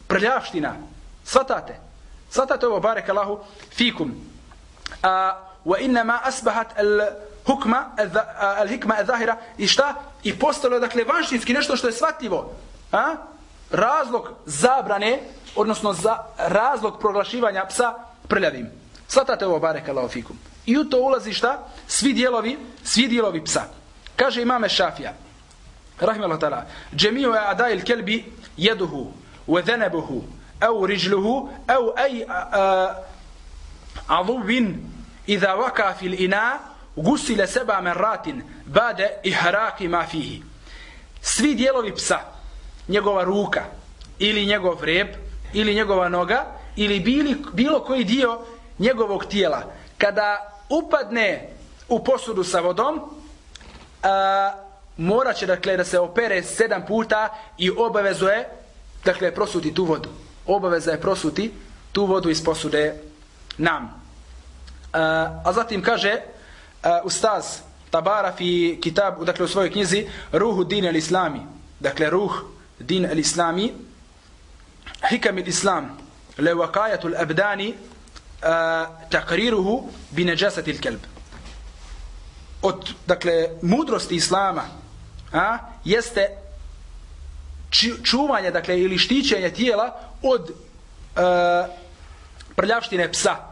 prljavština. Svatate? Svatate ovo barek Allahu fikum wa inma asbahat al hukma al hikma al zahira. I šta? I postalo dakle vanštinski nešto što je svatljivo a? Razlog zabrane odnosno za razlog proglašivanja psa prljavim. Svatate ovo barekallahu fikum i u to ulazi šta? Svi dijelovi svi dijelovi psa. Kaže imame šafija rahimehullah taala džemiju je adail kelbi yaduhu wa dhanabuhu aw rijluhu aw ay adhubin iza waka fil ina gusile seba merratin, bade ihraki ma fihi. Svi dijelovi psa njegova ruka ili njegov rep ili njegova noga ili bili, bilo koji dio njegovog tijela kada upadne u posudu sa vodom a, mora će dakle da se opere sedam puta i obavezuje dakle prosuti tu vodu obaveza je prosuti tu vodu iz posude nam a zatim kaže a, ustaz Tabara fi kitab, dakle u svojoj knjizi Ruhu din al-Islami. dakle ruh din al-Islami, hikam il islam Lewakajatul abdani takriruhu bi neđasati il kelb od dakle mudrosti islama a, jeste čuvanje dakle ili štićenje tijela od uh, prljavštine psa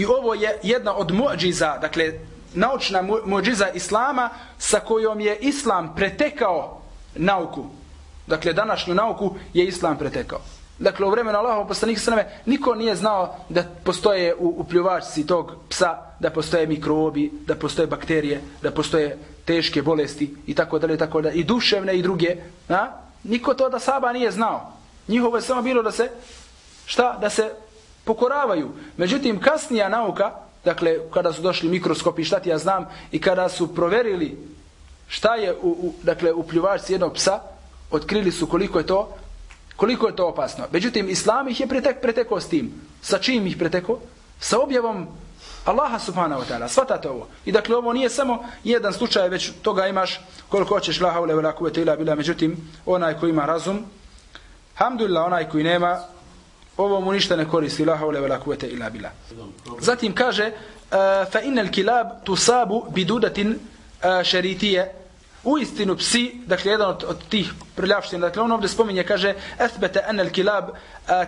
I ovo je jedna od muđiza, dakle, naučna muđiza Islama sa kojom je Islam pretekao nauku. Dakle, današnju nauku je Islam pretekao. Dakle, u vremenu Allahov poslanika sveme niko nije znao da postoje u, u pljuvačci tog psa, da postoje mikrobi, da postoje bakterije, da postoje teške bolesti i tako dalje, tako dalje, i duševne i druge. A? Niko to da Saba nije znao. Njihovo je samo bilo da se, šta? Da se pokoravaju. Međutim, kasnija nauka, dakle, kada su došli mikroskopi, šta ti ja znam, i kada su proverili šta je u, u, dakle, u pljuvačci jednog psa, otkrili su koliko je to koliko je to opasno. Međutim, Islam ih je pretek, preteko s tim. Sa čim ih preteko? Sa objavom Allaha subhanahu wa ta'ala. Svatate ovo. I dakle, ovo nije samo jedan slučaj, već toga imaš koliko hoćeš la haule vela kuvete ila bila. Međutim, onaj koji ima razum, hamdulillah, onaj koji nema, ovo mu ništa ne koristi la haule vela kuvete ila bila. zatim kaže eh, fa innal kilab tusabu bidudatin uh, eh, u istinu psi dakle jedan od, od tih prljavština dakle on ovdje spominje kaže Ethbete enel kilab uh,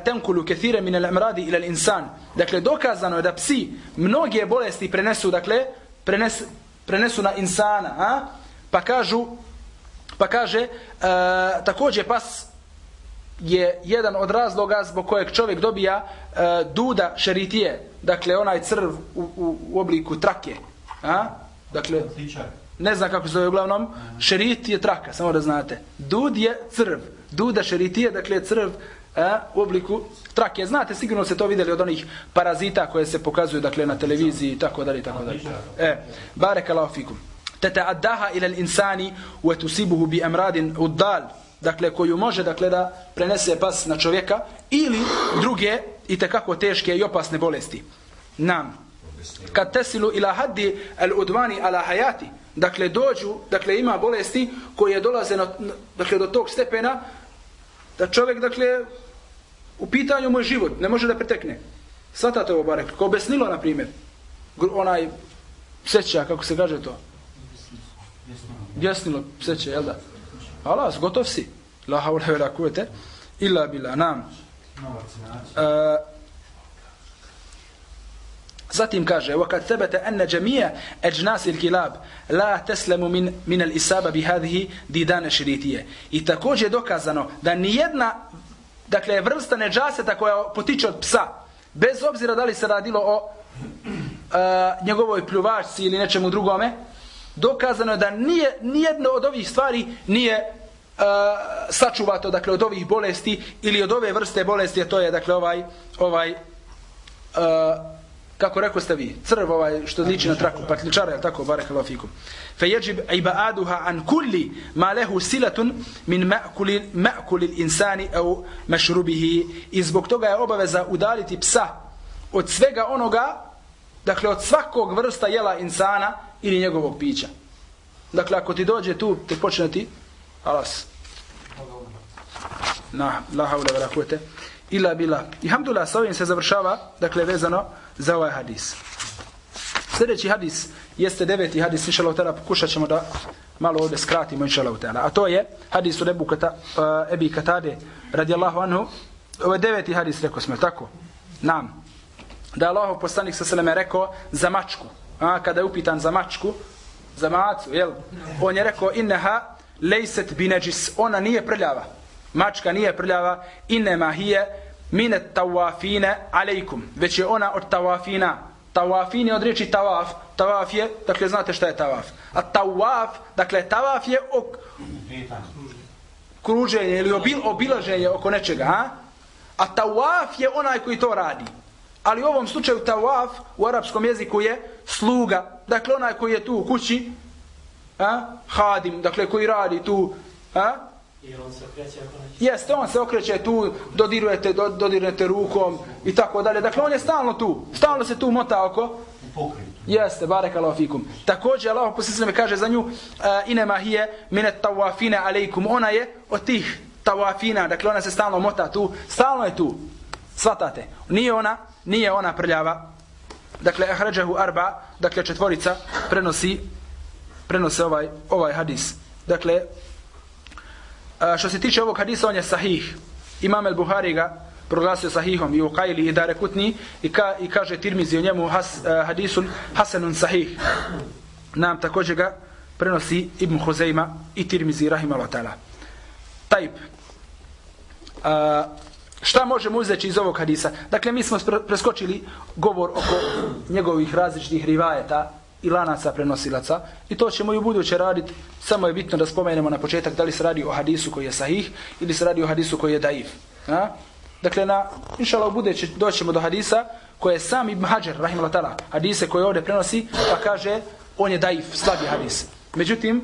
tankulu kathira min al amradi ila insan dakle dokazano je da psi mnoge bolesti prenesu dakle prenes, prenesu na insana a? pa kažu pa kaže uh, također pas je jedan od razloga zbog kojeg čovjek dobija e, duda šeritije, dakle onaj crv u, u, u obliku trake. A? Dakle, ne znam kako se zove uglavnom, šerit je traka, samo da znate. Dud je crv, duda šeritije, dakle crv a, u obliku trake. Znate, sigurno se to vidjeli od onih parazita koje se pokazuju dakle, na televiziji i tako dalje i tako dalje. E, barek Allah fikum. Teta'addaha ila insani wa tusibuhu bi amradin uddal dakle koju može dakle da prenese pas na čovjeka ili druge i kako teške i opasne bolesti. Nam. Kad tesilu ila haddi al udvani ala hayati, dakle dođu, dakle ima bolesti koje dolaze na, dakle do tog stepena da čovjek dakle u pitanju moj život ne može da pretekne. Svatate ovo barek, kao besnilo na primjer. Onaj seća, kako se kaže to? Bjesnilo seće, jel da? Alas, gotov si. La haula vela kuvete. Illa bila nam. Uh, Zatim kaže: "Wa kad thabata anna jami'a ajnas al-kilab la taslamu min min al-isaba bi hadhihi didan shiritiyya." I takođe dokazano da ni jedna dakle vrsta neđaseta koja potiče od psa bez obzira da li se radilo o a, njegovoj pljuvačci ili nečemu drugome dokazano je da nije nijedno od ovih stvari nije uh, sačuvato dakle od ovih bolesti ili od ove vrste bolesti a to je dakle ovaj ovaj uh, kako rekao ste vi crv ovaj što liči na traku patličara je tako barakallahu fikum fe yajib ibaduha an kulli ma lahu silatun min ma'kuli ma'kuli insani au mashrubihi i zbog toga je obaveza udaliti psa od svega onoga dakle od svakog vrsta jela insana ili njegovog pića. Dakle, ako ti dođe tu, te počne ti, alas. Na, la haule vera kuvete. Ila bila. I hamdulillah, sa ovim se završava, dakle, vezano za ovaj hadis. Sljedeći hadis jeste deveti hadis, inša Allah, pokušat ćemo da malo ovdje skratimo, inša Allah, a to je hadis od Ebu Kata, uh, Ebi Katade, radijallahu anhu, ovo je deveti hadis, rekao smo, tako? Nam. Da je Allah poslanik sa sveme rekao za mačku, a, kada je upitan za mačku, za macu, jel? On je rekao, inneha lejset bineđis, ona nije prljava. Mačka nije prljava, innema hije mine tawafine alejkum. Već je ona od tawafina. Tawafin je od riječi tawaf. Tawaf je, dakle, znate šta je tawaf. A tawaf, dakle, tawaf je ok... kruženje ili obil, obilaženje oko nečega, a? A tawaf je onaj koji to radi. Ali u ovom slučaju tawaf u arapskom jeziku je sluga. Dakle, onaj koji je tu u kući, a? hadim, dakle, koji radi tu, a? Jeste, on se okreće tu, dodirujete, do, dodirujete rukom i tako dalje. Dakle, on je stalno tu, stalno se tu mota oko. Jeste, barek Allah fikum. Također, Allah posljedno kaže za nju, uh, inema hije mine tawafine alejkum. Ona je od tih tawafina, dakle, ona se stalno mota tu, stalno je tu. Svatate. Nije ona, nije ona prljava. Dakle, ahrađahu arba, dakle, četvorica prenosi, prenose ovaj, ovaj hadis. Dakle, što se tiče ovog hadisa, on je sahih. Imam el Buhari ga proglasio sahihom i u Kajli i Darekutni i, ka, i kaže Tirmizi o njemu has, uh, hadisun hasanun sahih. Nam također ga prenosi Ibn Huzeyma i Tirmizi rahimahullah ta'ala. Tajb. A, Šta možemo uzeti iz ovog hadisa? Dakle, mi smo preskočili govor oko njegovih različitih rivajeta i lanaca prenosilaca i to ćemo i u buduće raditi. Samo je bitno da spomenemo na početak da li se radi o hadisu koji je sahih ili se radi o hadisu koji je daif. A? Dakle, na, inšala, u buduće doćemo do hadisa koje je sam Ibn Hajar, rahimahullah ta'ala, hadise koje ovdje prenosi, pa kaže on je daif, slabi hadis. Međutim,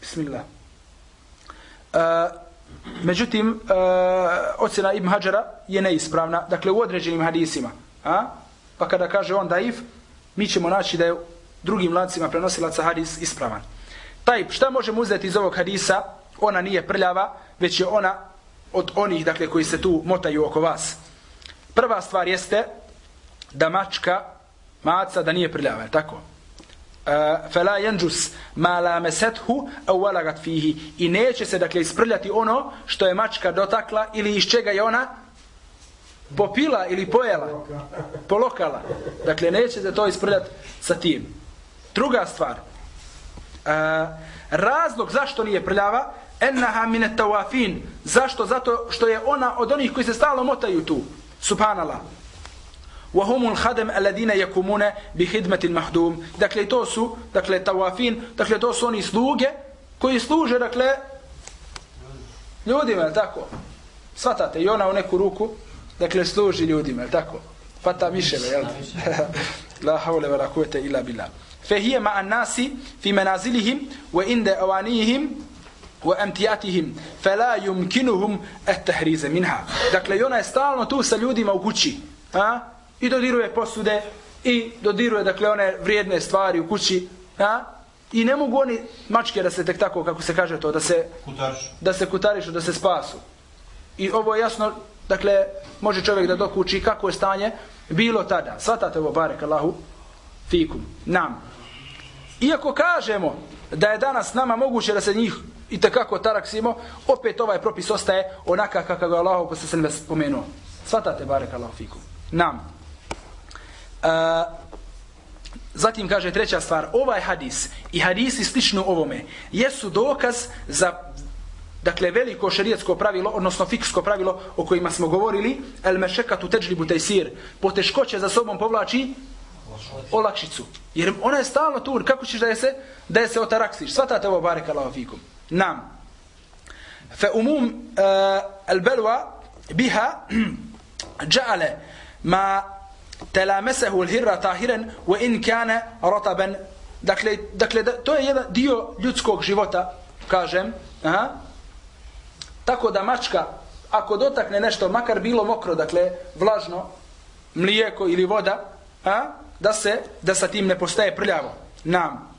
bismillah, uh, Međutim, uh, ocjena Ibn Hajara je neispravna, dakle u određenim hadisima. A? Pa kada kaže on daif, mi ćemo naći da je drugim lancima prenosilaca hadis ispravan. Taj, šta možemo uzeti iz ovog hadisa? Ona nije prljava, već je ona od onih dakle, koji se tu motaju oko vas. Prva stvar jeste da mačka, maca, da nije prljava, je tako? fela yanjus ma la masethu aw walagat fihi i neće se dakle isprljati ono što je mačka dotakla ili iz čega je ona popila ili pojela polokala dakle neće se to isprljati sa tim druga stvar uh, razlog zašto nije prljava ennaha min tawafin zašto zato što je ona od onih koji se stalno motaju tu subhanallah وهم الخدم الذين يقومون بخدمة المخدوم dakle to su dakle tawafin dakle to su oni sluge koji služe dakle ljudima tako Svatate, i ona u neku ruku, dakle, služi ljudima, jel tako? Fata miševe, jel? La haule wa la kuvvete illa billah. فهي مع الناس في منازلهم وعند أوانيهم وامتياتهم فلا يمكنهم التحريز منها dakle i ona je stalno tu sa ljudima u kući a i dodiruje posude i dodiruje dakle one vrijedne stvari u kući a i ne mogu oni mačke da se tek tako kako se kaže to da se kutarišu da se kutarišu da se spasu i ovo je jasno dakle može čovjek da dokuči kako je stanje bilo tada svatate ovo barek Allahu fikum nam iako kažemo da je danas nama moguće da se njih i takako taraksimo, opet ovaj propis ostaje onaka kakav ga Allah posle se ne spomenuo. Svatate barek Allah fikum. Nam. E, zatim kaže treća stvar, ovaj hadis i hadisi slično ovome jesu dokaz za dakle veliko šerijetsko pravilo, odnosno fiksko pravilo o kojima smo govorili, el mešekatu teđlibu tejsir, poteškoće za sobom povlači olakšicu. Jer ona je stalno tu, kako ćeš da je se, da je se otaraksiš. Svatate ovo barek Allah fikum. Nam. Fe umum eh, uh, al belwa biha džale ma telamesehu al hirra tahiren wa in kane rotaben. Dakle, dakle to je jedan dio ljudskog života, kažem. Aha. Tako da mačka, ako dotakne nešto, makar bilo mokro, dakle, vlažno, mlijeko ili voda, a? Da se da sa tim ne postaje prljavo nam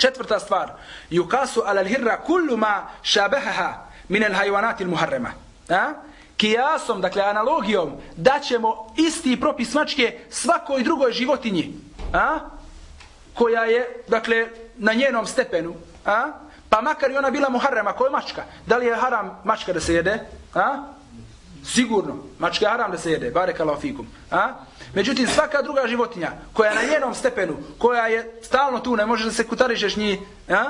Četvrta stvar, yukasu ala al-hirra kullu ma shabahaha min al-hayawanat al-muharrama. A? Kijasom, dakle analogijom, da ćemo isti propis mačke svakoj drugoj životinji, a? koja je, dakle, na njenom stepenu, a? pa makar i ona bila muharrama koja je mačka? Da li je haram mačka da se jede? A? Sigurno, mačka je haram da se jede, barek Allah fikum. A? Međutim, svaka druga životinja koja je na njenom stepenu, koja je stalno tu, ne može da se kutarišeš njih, a?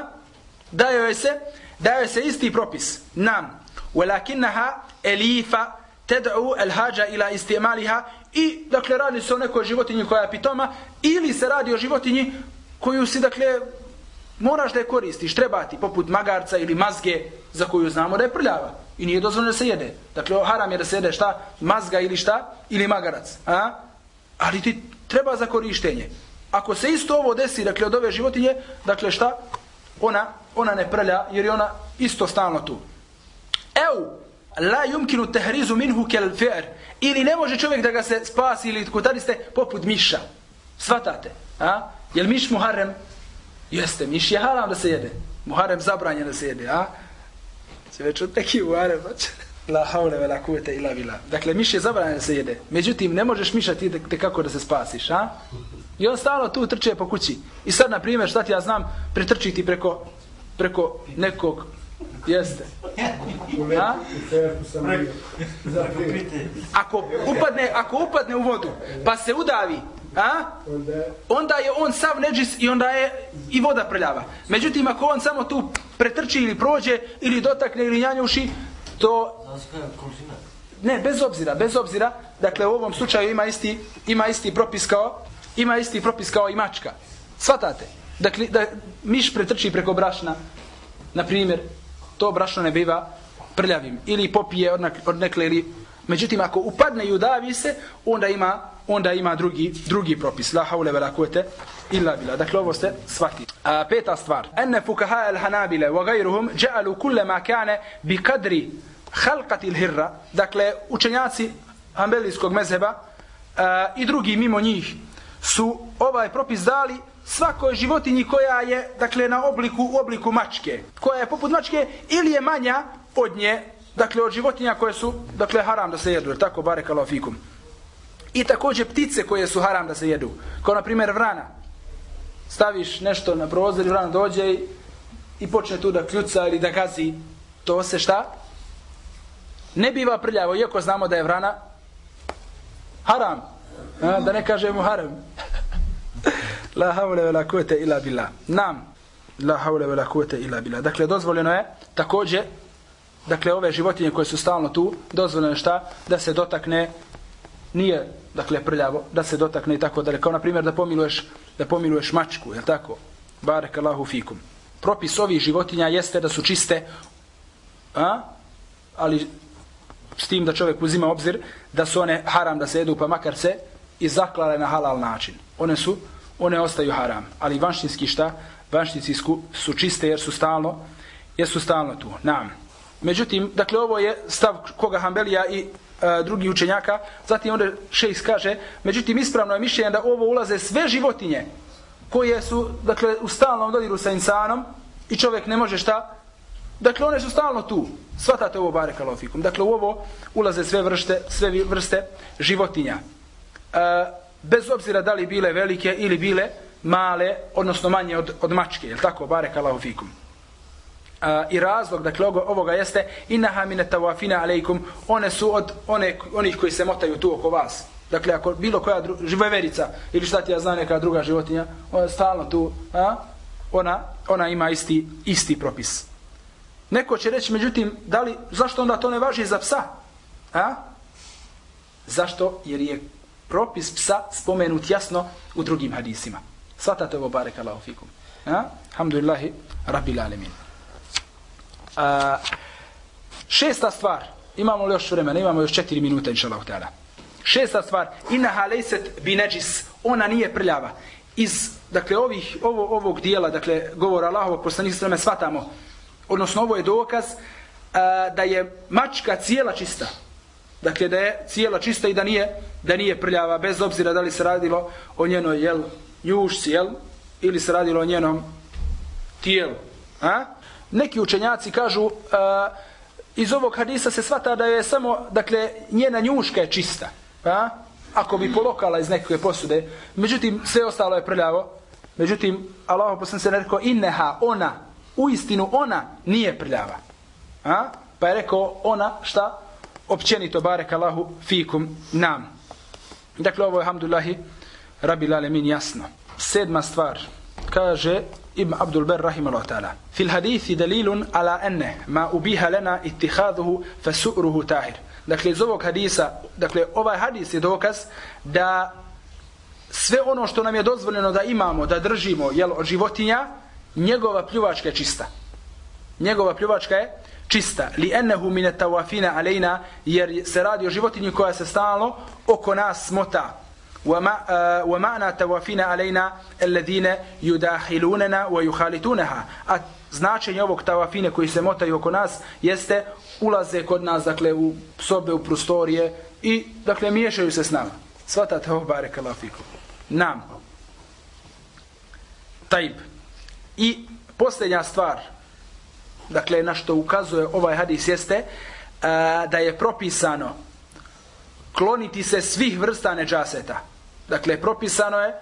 daje joj se, daje se isti propis. Nam, walakinnaha elifa ted'u elhađa ila istimaliha i, dakle, radi se o nekoj životinji koja je pitoma ili se radi o životinji koju si, dakle, moraš da je koristiš, treba ti, poput magarca ili mazge za koju znamo da je prljava i nije dozvoljeno da se jede. Dakle, haram je da se jede šta? Mazga ili šta? Ili magarac. A? Ali ti treba za korištenje. Ako se isto ovo desi, dakle, od ove životinje, dakle, šta? Ona, ona ne prlja, jer je ona isto stalno tu. Evo, la yumkinu tehrizu minhu kel fi'r. Ili ne može čovjek da ga se spasi ili kutariste poput miša. Svatate. A? Jel miš muharrem? Jeste, miš je haram da se jede. Muharrem zabranjen da se jede. A? Se već od neki muharrem. Pa La haule ve la kuvete ila bila. Dakle, miš je zabranjen da se jede. Međutim, ne možeš miša ti te kako da se spasiš, a? I on stalo tu trče po kući. I sad, na primjer, šta ti ja znam, pretrči ti preko, preko nekog, jeste. A? Ako upadne, ako upadne u vodu, pa se udavi, a? onda je on sav neđis i onda je i voda prljava. Međutim, ako on samo tu pretrči ili prođe, ili dotakne ili njanjuši, to ne bez obzira bez obzira dakle u ovom slučaju ima isti ima isti propis kao ima isti propis kao i mačka svatate? Dakle da miš pretrči preko brašna na primjer to brašno ne biva prljavim ili popije od, od nekle ili međutim ako upadne i udavi se onda ima onda ima drugi drugi propis. La haule vela kuvvete illa bila. dakle ovo ste svati a peta stvar. Enne fukaha al hanabila wa ghayruhum ja'alu kull ma kana bi qadri il hirra, dakle učenjaci hanbelijskog mezheba e, i drugi mimo njih su ovaj propis dali svakoj životinji koja je dakle na obliku u obliku mačke koja je poput mačke ili je manja od nje dakle od životinja koje su dakle haram da se jedu tako? Barekallahu fikum. I također ptice koje su haram da se jedu kao na primjer vrana. Staviš nešto na prozor i vrana dođe i, i počne tu da kljuca ili da gazi. To se šta? Ne biva prljavo, iako znamo da je vrana haram. A, da ne kažemo haram. la haule ve la kuvete ila bila. Nam. La haule ve la kuvete ila bila. Dakle, dozvoljeno je također, dakle, ove životinje koje su stalno tu, dozvoljeno je šta? Da se dotakne, nije, dakle, prljavo, da se dotakne i tako dalje. Kao, na primjer, da pomiluješ, da pomiluješ mačku, je tako? Barek Allahu fikum. Propis ovih životinja jeste da su čiste, a? ali s tim da čovjek uzima obzir da su one haram da se jedu pa makar se i zaklale na halal način. One su, one ostaju haram. Ali vanštinski šta? Vanštinski su čiste jer su stalno, jer su stalno tu. Nam. Međutim, dakle, ovo je stav koga Hanbelija i e, drugi učenjaka. Zatim onda šejs kaže, međutim, ispravno je mišljenje da ovo ulaze sve životinje koje su, dakle, u stalnom dodiru sa insanom i čovjek ne može šta? Dakle, one su stalno tu. Svatate ovo bare kalofikum. Dakle, u ovo ulaze sve vrste, sve vrste životinja. E, bez obzira da li bile velike ili bile male, odnosno manje od, od mačke. Je tako? Bare kalofikum. E, I razlog dakle ovoga jeste inaha mine tawafina alejkum one su od one onih koji se motaju tu oko vas dakle ako bilo koja živeverica ili šta ti ja znam neka druga životinja ona stalno tu a ona ona ima isti isti propis neko će reći međutim da li zašto onda to ne važi za psa? A? Zašto? Jer je propis psa spomenut jasno u drugim hadisima. Svatate ovo barek Allahu fikum. A? Alhamdulillah rabbil alamin. A, šesta stvar, imamo li još vremena, imamo još četiri minuta, inša Allah. Šesta stvar, innaha lejset bineđis, ona nije prljava. Iz, dakle, ovih, ovo, ovog dijela, dakle, govora Allahovog poslanih sveme, svatamo, odnosno ovo je dokaz a, da je mačka cijela čista. Dakle, da je cijela čista i da nije, da nije prljava, bez obzira da li se radilo o njenoj, jel, jušci, jel, ili se radilo o njenom tijelu. A? neki učenjaci kažu a, iz ovog hadisa se svata da je samo, dakle, njena njuška je čista. A? Ako bi polokala iz nekakve posude. Međutim, sve ostalo je prljavo. Međutim, Allah poslan se ne rekao, inneha, ona, u istinu ona nije prljava. A? Pa je rekao ona šta? Općenito barek Allahu fikum nam. Dakle, ovo je, hamdulahi, rabi lalemin jasno. Sedma stvar, kaže Ibn Abdul Ber, rahimahullahu ta'ala. Fil hadithi dalilun ala enne ma ubiha lena ittihaduhu fasu'ruhu tahir. Dakle, iz ovog hadisa, dakle, ovaj hadis je dokaz da sve ono što nam je dozvoljeno da imamo, da držimo, jel, od životinja, njegova pljuvačka je čista. Njegova pljuvačka je čista. Li ennehu mine tawafina alejna, jer se radi o životinji koja se stalno oko nas smota. ومعنى توافينا علينا الذين يداخلوننا ويخالطونها značenje ovog tawafine koji se motaju oko nas jeste ulaze kod nas dakle u sobe u prostorije i dakle miješaju se s nama svatate ovo barek alafiku nam tajb i posljednja stvar dakle na što ukazuje ovaj hadis jeste e, da je propisano kloniti se svih vrsta neđaseta. Dakle, propisano je,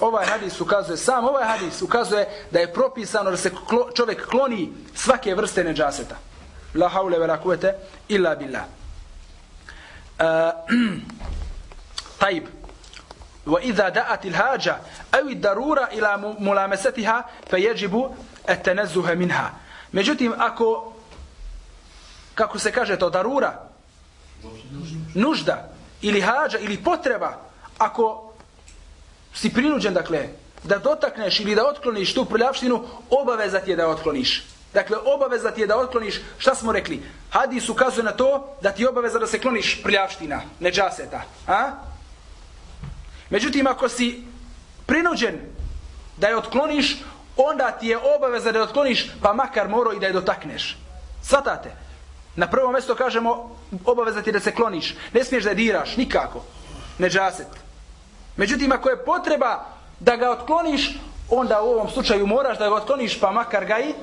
ovaj hadis ukazuje, sam ovaj hadis ukazuje da je propisano da se klo, čovjek kloni svake vrste neđaseta. La haule vela kuvete illa billah. E, uh, tajb. وإذا دأت da'at أو الضرورة إلى ملامستها فيجب التنزه منها jeđibu etenezuhe. Međutim, ako kako se kaže to, darura, nužda, ili hađa, ili potreba, ako si prinuđen, dakle, da dotakneš ili da otkloniš tu prljavštinu, obavezat je da otkloniš. Dakle, obavezat je da otkloniš, šta smo rekli? Hadis ukazuje na to da ti obaveza da se kloniš prljavština, ne. A? Međutim, ako si prinuđen da je otkloniš, onda ti je obaveza da je otkloniš, pa makar moro i da je dotakneš. Svatate? Na prvom mjestu kažemo obaveza ti da se kloniš. Ne smiješ da je diraš, nikako. Neđaset. Međutim, ako je potreba da ga otkloniš, onda u ovom slučaju moraš da ga otkloniš, pa makar ga i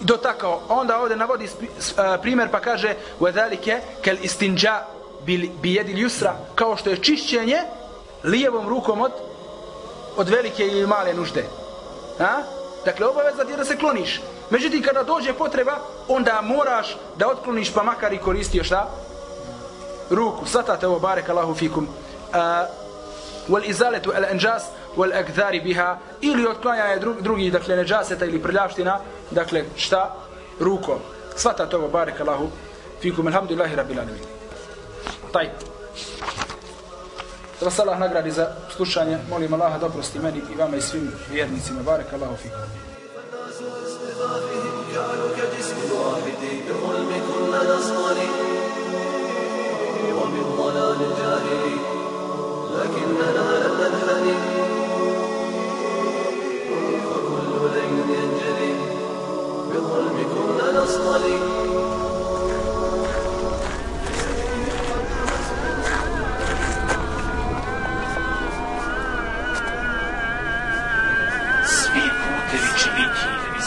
dotakao. Onda ovdje navodi primjer pa kaže وَذَلِكَ كَلْ إِسْتِنْجَا بِيَدِ الْيُسْرَ kao što je čišćenje lijevom rukom od, od velike ili male nužde. A? Dakle, obaveza ti je da se kloniš. Međutim, kada dođe potreba, onda moraš da otkloniš pa makar i koristio šta? Ruku. Svatate ovo, barek Allahu fikum. A, wal izaletu al anjas wal akdhari biha ili otklanjanje drug, drugi dakle neđaseta ili prljavština dakle šta rukom svatate ovo barek Allahu fikum alhamdulillahi rabbil alamin taj da vas Allah nagradi za slušanje. Molim Allah da oprosti meni i vama i svim vjernicima. Barak Allah u fiku. لكننا لم ننحني فكل ليل ينجلي بظلم كنا نصطلي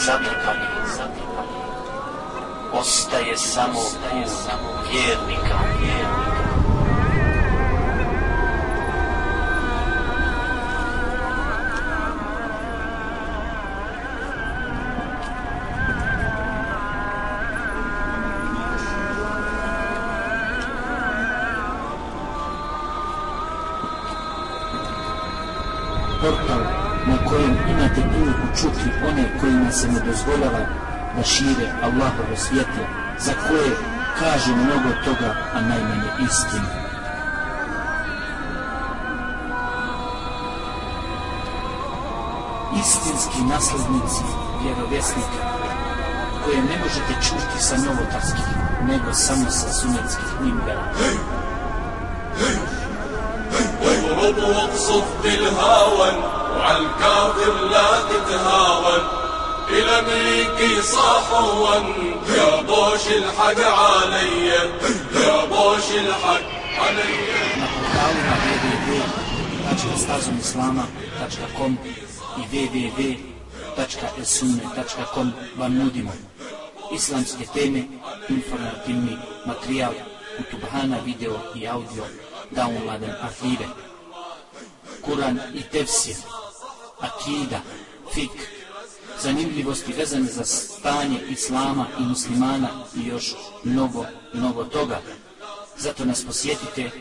zamikanje, zamikanje. Ostaje samo put vjernika, vjernika. kojima se ne dozvoljava da šire Allahove svjetlo, za koje kaže mnogo toga, a najmanje istinu. Istinski naslednici vjerovjesnika, koje ne možete čuti sa novotarskih, nego samo sa sunetskih mimbera. واضرب واقصف بالهاون وعلى الكافر لا تتهاون إلى أمريكي صاحوا يا بوش الحق علي يا بوش الحق علي na portalima www.stazomislama.com i www.esunne.com vam nudimo islamske teme, informativni materijal, utubhana video i audio, downloaden arhive, Kur'an i tefsir, akida, fik, zanimljivosti vezane za stanje islama i muslimana i još mnogo, mnogo toga. Zato nas posjetite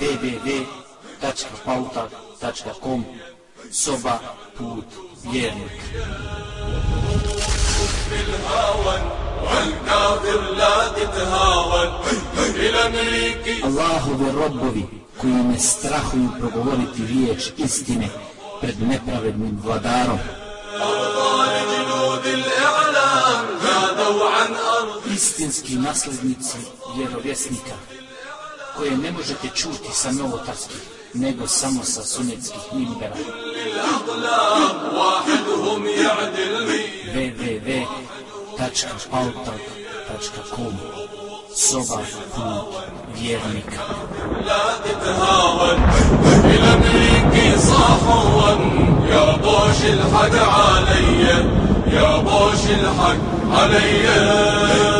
www.pauta.com Soba put vjernik. Allahove robovi koji ne strahuju progovoriti riječ istine pred nepravednim vladarom istinski naslednici vjerovjesnika koje ne možete čuti sa novotarskih nego samo sa sunetskih mimbera. www.pautalk.com www.pautalk.com صدى ديرنك لا تتهاون الامريكي صاحون يا بوش الحق علي يا بوش الحق علي